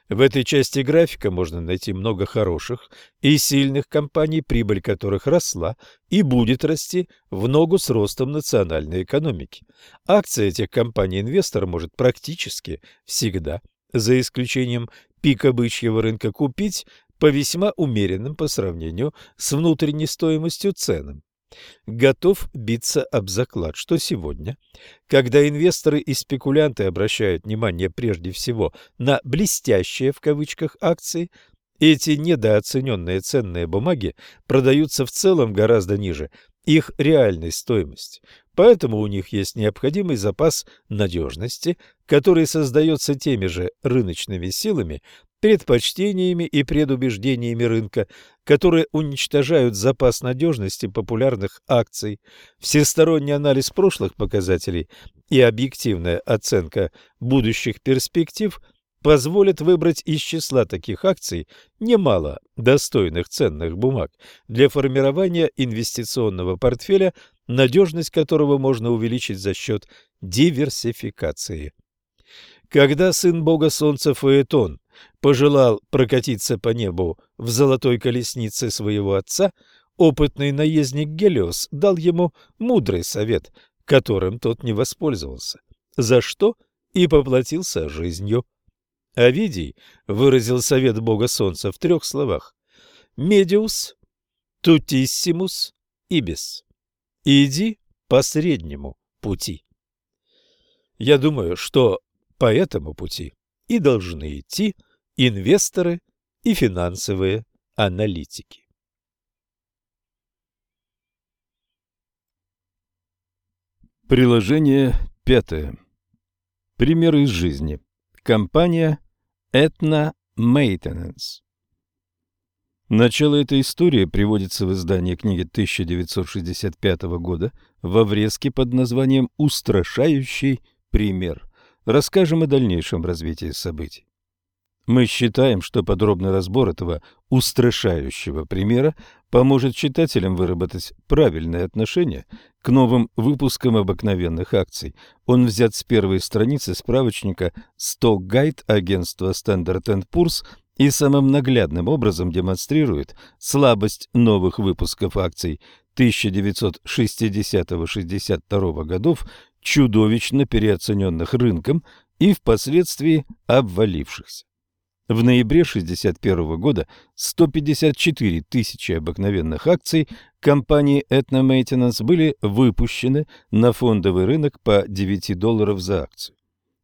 В этой части графика можно найти много хороших и сильных компаний, прибыль которых росла и будет расти в ногу с ростом национальной экономики. Акции этих компаний инвестор может практически всегда, за исключением пика бычьего рынка, купить по весьма умеренным по сравнению с внутренней стоимостью ценам готов биться об заклад, что сегодня, когда инвесторы и спекулянты обращают внимание прежде всего на «блестящие» в кавычках акции, эти недооцененные ценные бумаги продаются в целом гораздо ниже их реальной стоимости, поэтому у них есть необходимый запас надежности, который создается теми же рыночными силами, предпочтениями и предубеждениями рынка, которые уничтожают запас надежности популярных акций. Всесторонний анализ прошлых показателей и объективная оценка будущих перспектив позволят выбрать из числа таких акций немало достойных ценных бумаг для формирования инвестиционного портфеля, надежность которого можно увеличить за счет диверсификации. Когда сын бога солнца Фаэтон пожелал прокатиться по небу в золотой колеснице своего отца, опытный наездник Гелиос дал ему мудрый совет, которым тот не воспользовался, за что и поплатился жизнью. Овидий выразил совет бога солнца в трех словах «Медиус, тутиссимус, ибис» «Иди по среднему пути». Я думаю, что по этому пути и должны идти инвесторы и финансовые аналитики. Приложение пятое. Пример из жизни. Компания Etna Maintenance. Начало этой истории приводится в издании книги 1965 года во врезке под названием «Устрашающий пример». Расскажем о дальнейшем развитии событий. Мы считаем, что подробный разбор этого устрашающего примера поможет читателям выработать правильное отношение к новым выпускам обыкновенных акций. Он взят с первой страницы справочника «Stock Guide» агентства Standard Poor's и самым наглядным образом демонстрирует слабость новых выпусков акций 1960-62 годов, чудовищно переоцененных рынком и впоследствии обвалившихся. В ноябре 1961 года 154 тысячи обыкновенных акций компании Aetna Maintenance были выпущены на фондовый рынок по 9 долларов за акцию.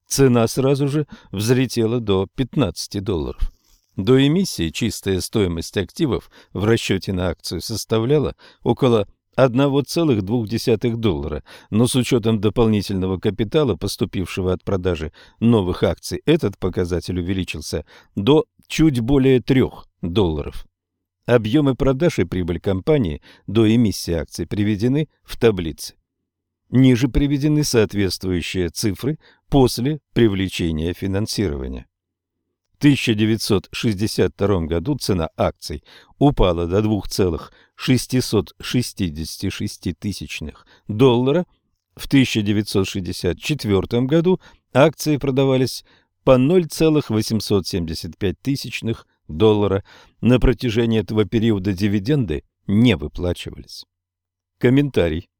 Цена сразу же взлетела до 15 долларов. До эмиссии чистая стоимость активов в расчете на акцию составляла около 1,2 доллара, но с учетом дополнительного капитала, поступившего от продажи новых акций, этот показатель увеличился до чуть более 3 долларов. Объемы продаж и прибыль компании до эмиссии акций приведены в таблице. Ниже приведены соответствующие цифры после привлечения финансирования. 1962 году цена акций упала до 2,666 доллара. В 1964 году акции продавались по 0,875 доллара. На протяжении этого периода дивиденды не выплачивались. Комментарий.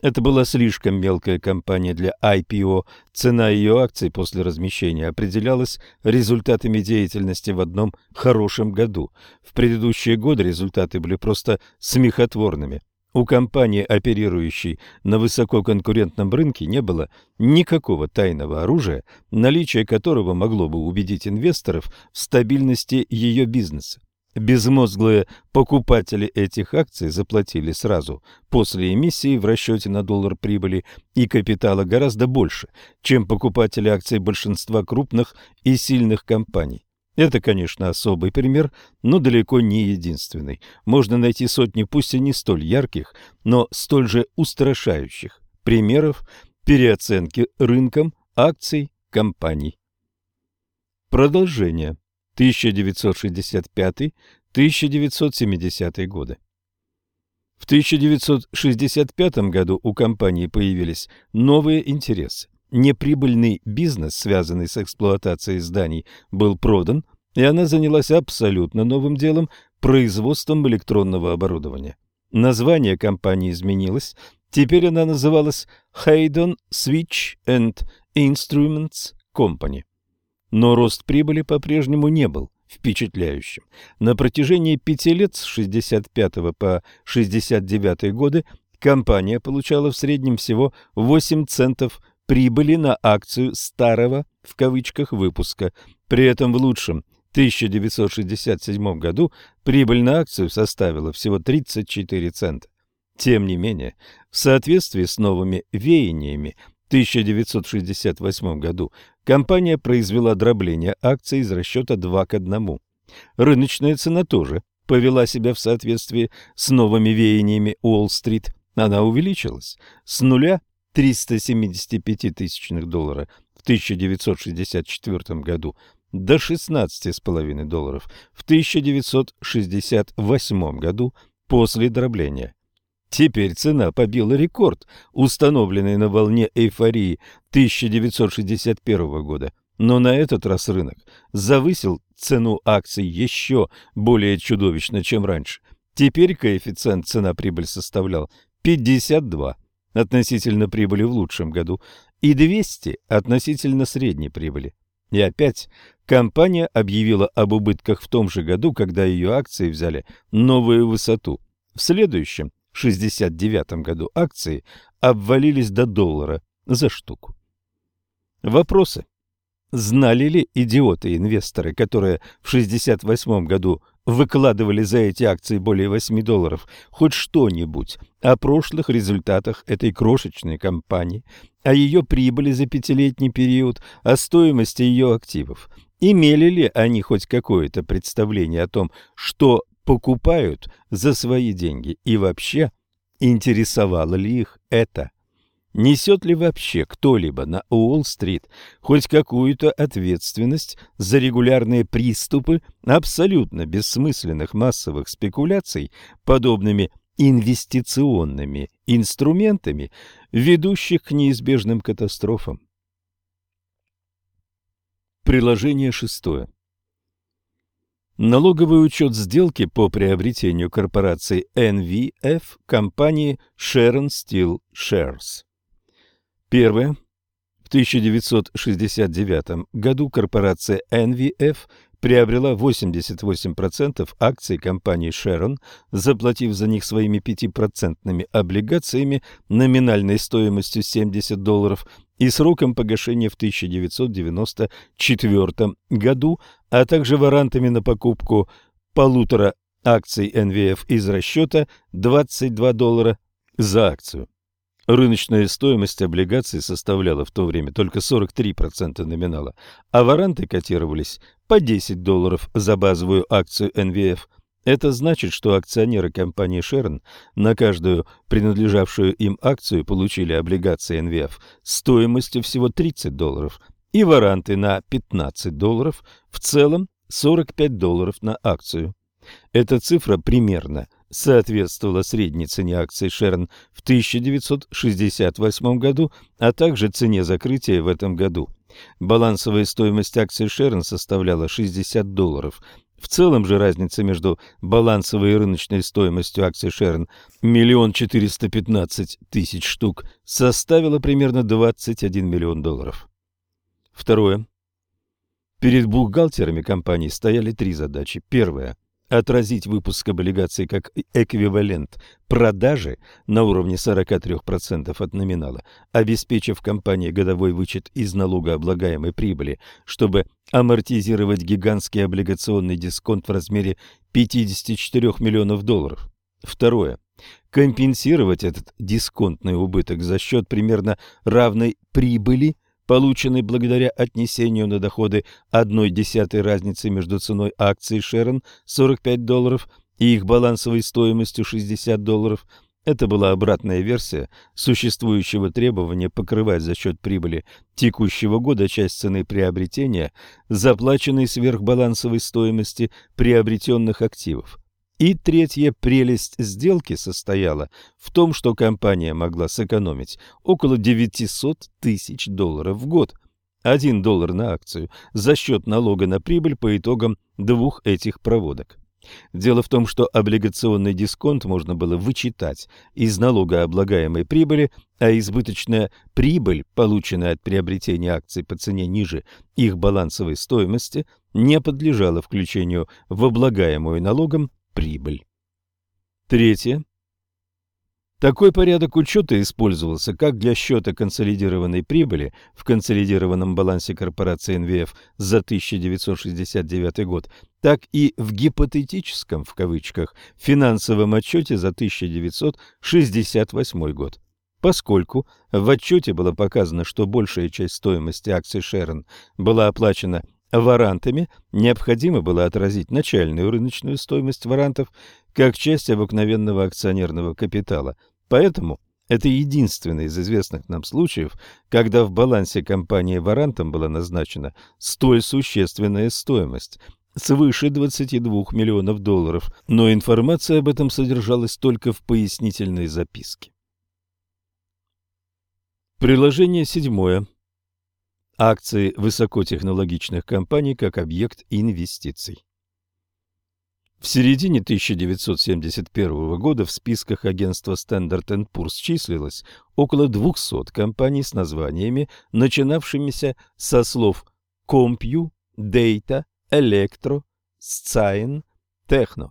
Это была слишком мелкая компания для IPO. Цена ее акций после размещения определялась результатами деятельности в одном хорошем году. В предыдущие годы результаты были просто смехотворными. У компании, оперирующей на высококонкурентном рынке, не было никакого тайного оружия, наличие которого могло бы убедить инвесторов в стабильности ее бизнеса. Безмозглые покупатели этих акций заплатили сразу после эмиссии в расчете на доллар прибыли и капитала гораздо больше, чем покупатели акций большинства крупных и сильных компаний. Это, конечно, особый пример, но далеко не единственный. Можно найти сотни, пусть и не столь ярких, но столь же устрашающих примеров переоценки рынком акций компаний. Продолжение. 1965-1970 годы. В 1965 году у компании появились новые интересы. Неприбыльный бизнес, связанный с эксплуатацией зданий, был продан, и она занялась абсолютно новым делом – производством электронного оборудования. Название компании изменилось, теперь она называлась Haydon Switch and Instruments Company. Но рост прибыли по-прежнему не был впечатляющим. На протяжении пяти лет с 65 по 69 годы компания получала в среднем всего 8 центов прибыли на акцию старого в кавычках выпуска. При этом в лучшем 1967 году прибыль на акцию составила всего 34 цента. Тем не менее, в соответствии с новыми веяниями 1968 году компания произвела дробление акций из расчета 2 к 1. Рыночная цена тоже повела себя в соответствии с новыми веяниями Уолл-стрит. Она увеличилась с нуля 375 тысячных доллара в 1964 году до 16,5 долларов в 1968 году после дробления. Теперь цена побила рекорд, установленный на волне эйфории 1961 года. Но на этот раз рынок завысил цену акций еще более чудовищно, чем раньше. Теперь коэффициент цена-прибыль составлял 52 относительно прибыли в лучшем году и 200 относительно средней прибыли. И опять компания объявила об убытках в том же году, когда ее акции взяли новую высоту. В следующем 1969 году акции обвалились до доллара за штуку. Вопросы. Знали ли идиоты-инвесторы, которые в 1968 году выкладывали за эти акции более 8 долларов, хоть что-нибудь о прошлых результатах этой крошечной компании, о ее прибыли за пятилетний период, о стоимости ее активов? Имели ли они хоть какое-то представление о том, что покупают за свои деньги и вообще интересовало ли их это? Несет ли вообще кто-либо на Уолл-стрит хоть какую-то ответственность за регулярные приступы абсолютно бессмысленных массовых спекуляций подобными инвестиционными инструментами, ведущих к неизбежным катастрофам? Приложение шестое. Налоговый учет сделки по приобретению корпорации NVF компании Sharon Steel Shares. Первое. В 1969 году корпорация NVF приобрела 88% акций компании Sharon, заплатив за них своими 5% облигациями номинальной стоимостью 70 долларов и сроком погашения в 1994 году, а также варантами на покупку полутора акций НВФ из расчета 22 доллара за акцию. Рыночная стоимость облигаций составляла в то время только 43% номинала, а варанты котировались по 10 долларов за базовую акцию НВФ. Это значит, что акционеры компании Шерн на каждую принадлежавшую им акцию получили облигации НВФ стоимостью всего 30 долларов и варанты на 15 долларов, в целом 45 долларов на акцию. Эта цифра примерно соответствовала средней цене акций Шерн в 1968 году, а также цене закрытия в этом году. Балансовая стоимость акций Шерн составляла 60 долларов. В целом же разница между балансовой и рыночной стоимостью акций Шерн миллион четыреста пятнадцать тысяч штук составила примерно 21 миллион долларов. Второе. Перед бухгалтерами компании стояли три задачи. Первая – отразить выпуск облигаций как эквивалент продажи на уровне 43% от номинала, обеспечив компании годовой вычет из налогооблагаемой прибыли, чтобы амортизировать гигантский облигационный дисконт в размере 54 миллионов долларов. Второе. Компенсировать этот дисконтный убыток за счет примерно равной прибыли – полученный благодаря отнесению на доходы одной десятой разницы между ценой акций Шерон 45 долларов и их балансовой стоимостью 60 долларов. Это была обратная версия существующего требования покрывать за счет прибыли текущего года часть цены приобретения, заплаченной сверх балансовой стоимости приобретенных активов. И третья прелесть сделки состояла в том, что компания могла сэкономить около 900 тысяч долларов в год, 1 доллар на акцию, за счет налога на прибыль по итогам двух этих проводок. Дело в том, что облигационный дисконт можно было вычитать из налогооблагаемой прибыли, а избыточная прибыль, полученная от приобретения акций по цене ниже их балансовой стоимости, не подлежала включению в облагаемую налогом прибыль. Третье. Такой порядок учета использовался как для счета консолидированной прибыли в консолидированном балансе корпорации НВФ за 1969 год, так и в гипотетическом, в кавычках, финансовом отчете за 1968 год. Поскольку в отчете было показано, что большая часть стоимости акций Шерон была оплачена варантами, необходимо было отразить начальную рыночную стоимость варантов как часть обыкновенного акционерного капитала. Поэтому это единственный из известных нам случаев, когда в балансе компании варантом была назначена столь существенная стоимость – свыше 22 миллионов долларов, но информация об этом содержалась только в пояснительной записке. Приложение седьмое акции высокотехнологичных компаний как объект инвестиций. В середине 1971 года в списках агентства Standard Poor's числилось около 200 компаний с названиями, начинавшимися со слов Compute, Data, Electro, Science, Techno.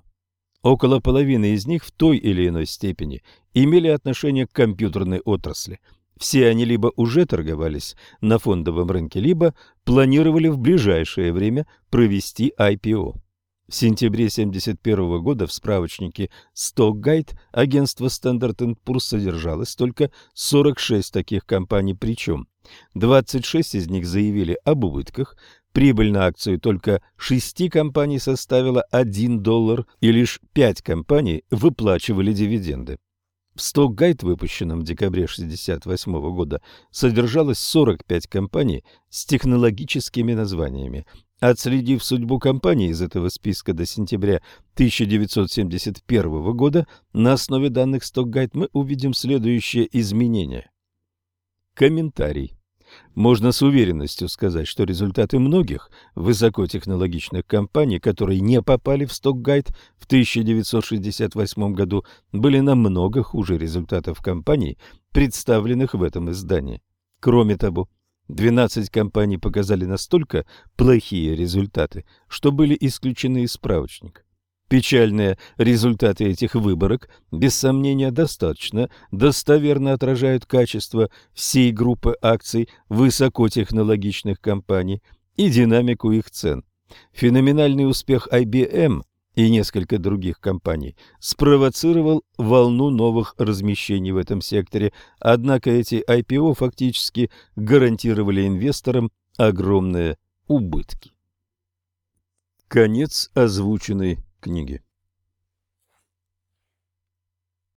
Около половины из них в той или иной степени имели отношение к компьютерной отрасли – все они либо уже торговались на фондовом рынке, либо планировали в ближайшее время провести IPO. В сентябре 1971 года в справочнике Stock Guide агентства Standard Poor's содержалось только 46 таких компаний, причем 26 из них заявили об убытках, прибыль на акцию только 6 компаний составила 1 доллар и лишь 5 компаний выплачивали дивиденды. В сток-гайд, выпущенном в декабре 1968 года, содержалось 45 компаний с технологическими названиями. Отследив судьбу компаний из этого списка до сентября 1971 года, на основе данных сток-гайд мы увидим следующее изменение. Комментарий. Можно с уверенностью сказать, что результаты многих высокотехнологичных компаний, которые не попали в сток-гайд в 1968 году, были намного хуже результатов компаний, представленных в этом издании. Кроме того, 12 компаний показали настолько плохие результаты, что были исключены из справочника. Печальные результаты этих выборок, без сомнения, достаточно достоверно отражают качество всей группы акций высокотехнологичных компаний и динамику их цен. Феноменальный успех IBM и несколько других компаний спровоцировал волну новых размещений в этом секторе, однако эти IPO фактически гарантировали инвесторам огромные убытки. Конец озвученной книги.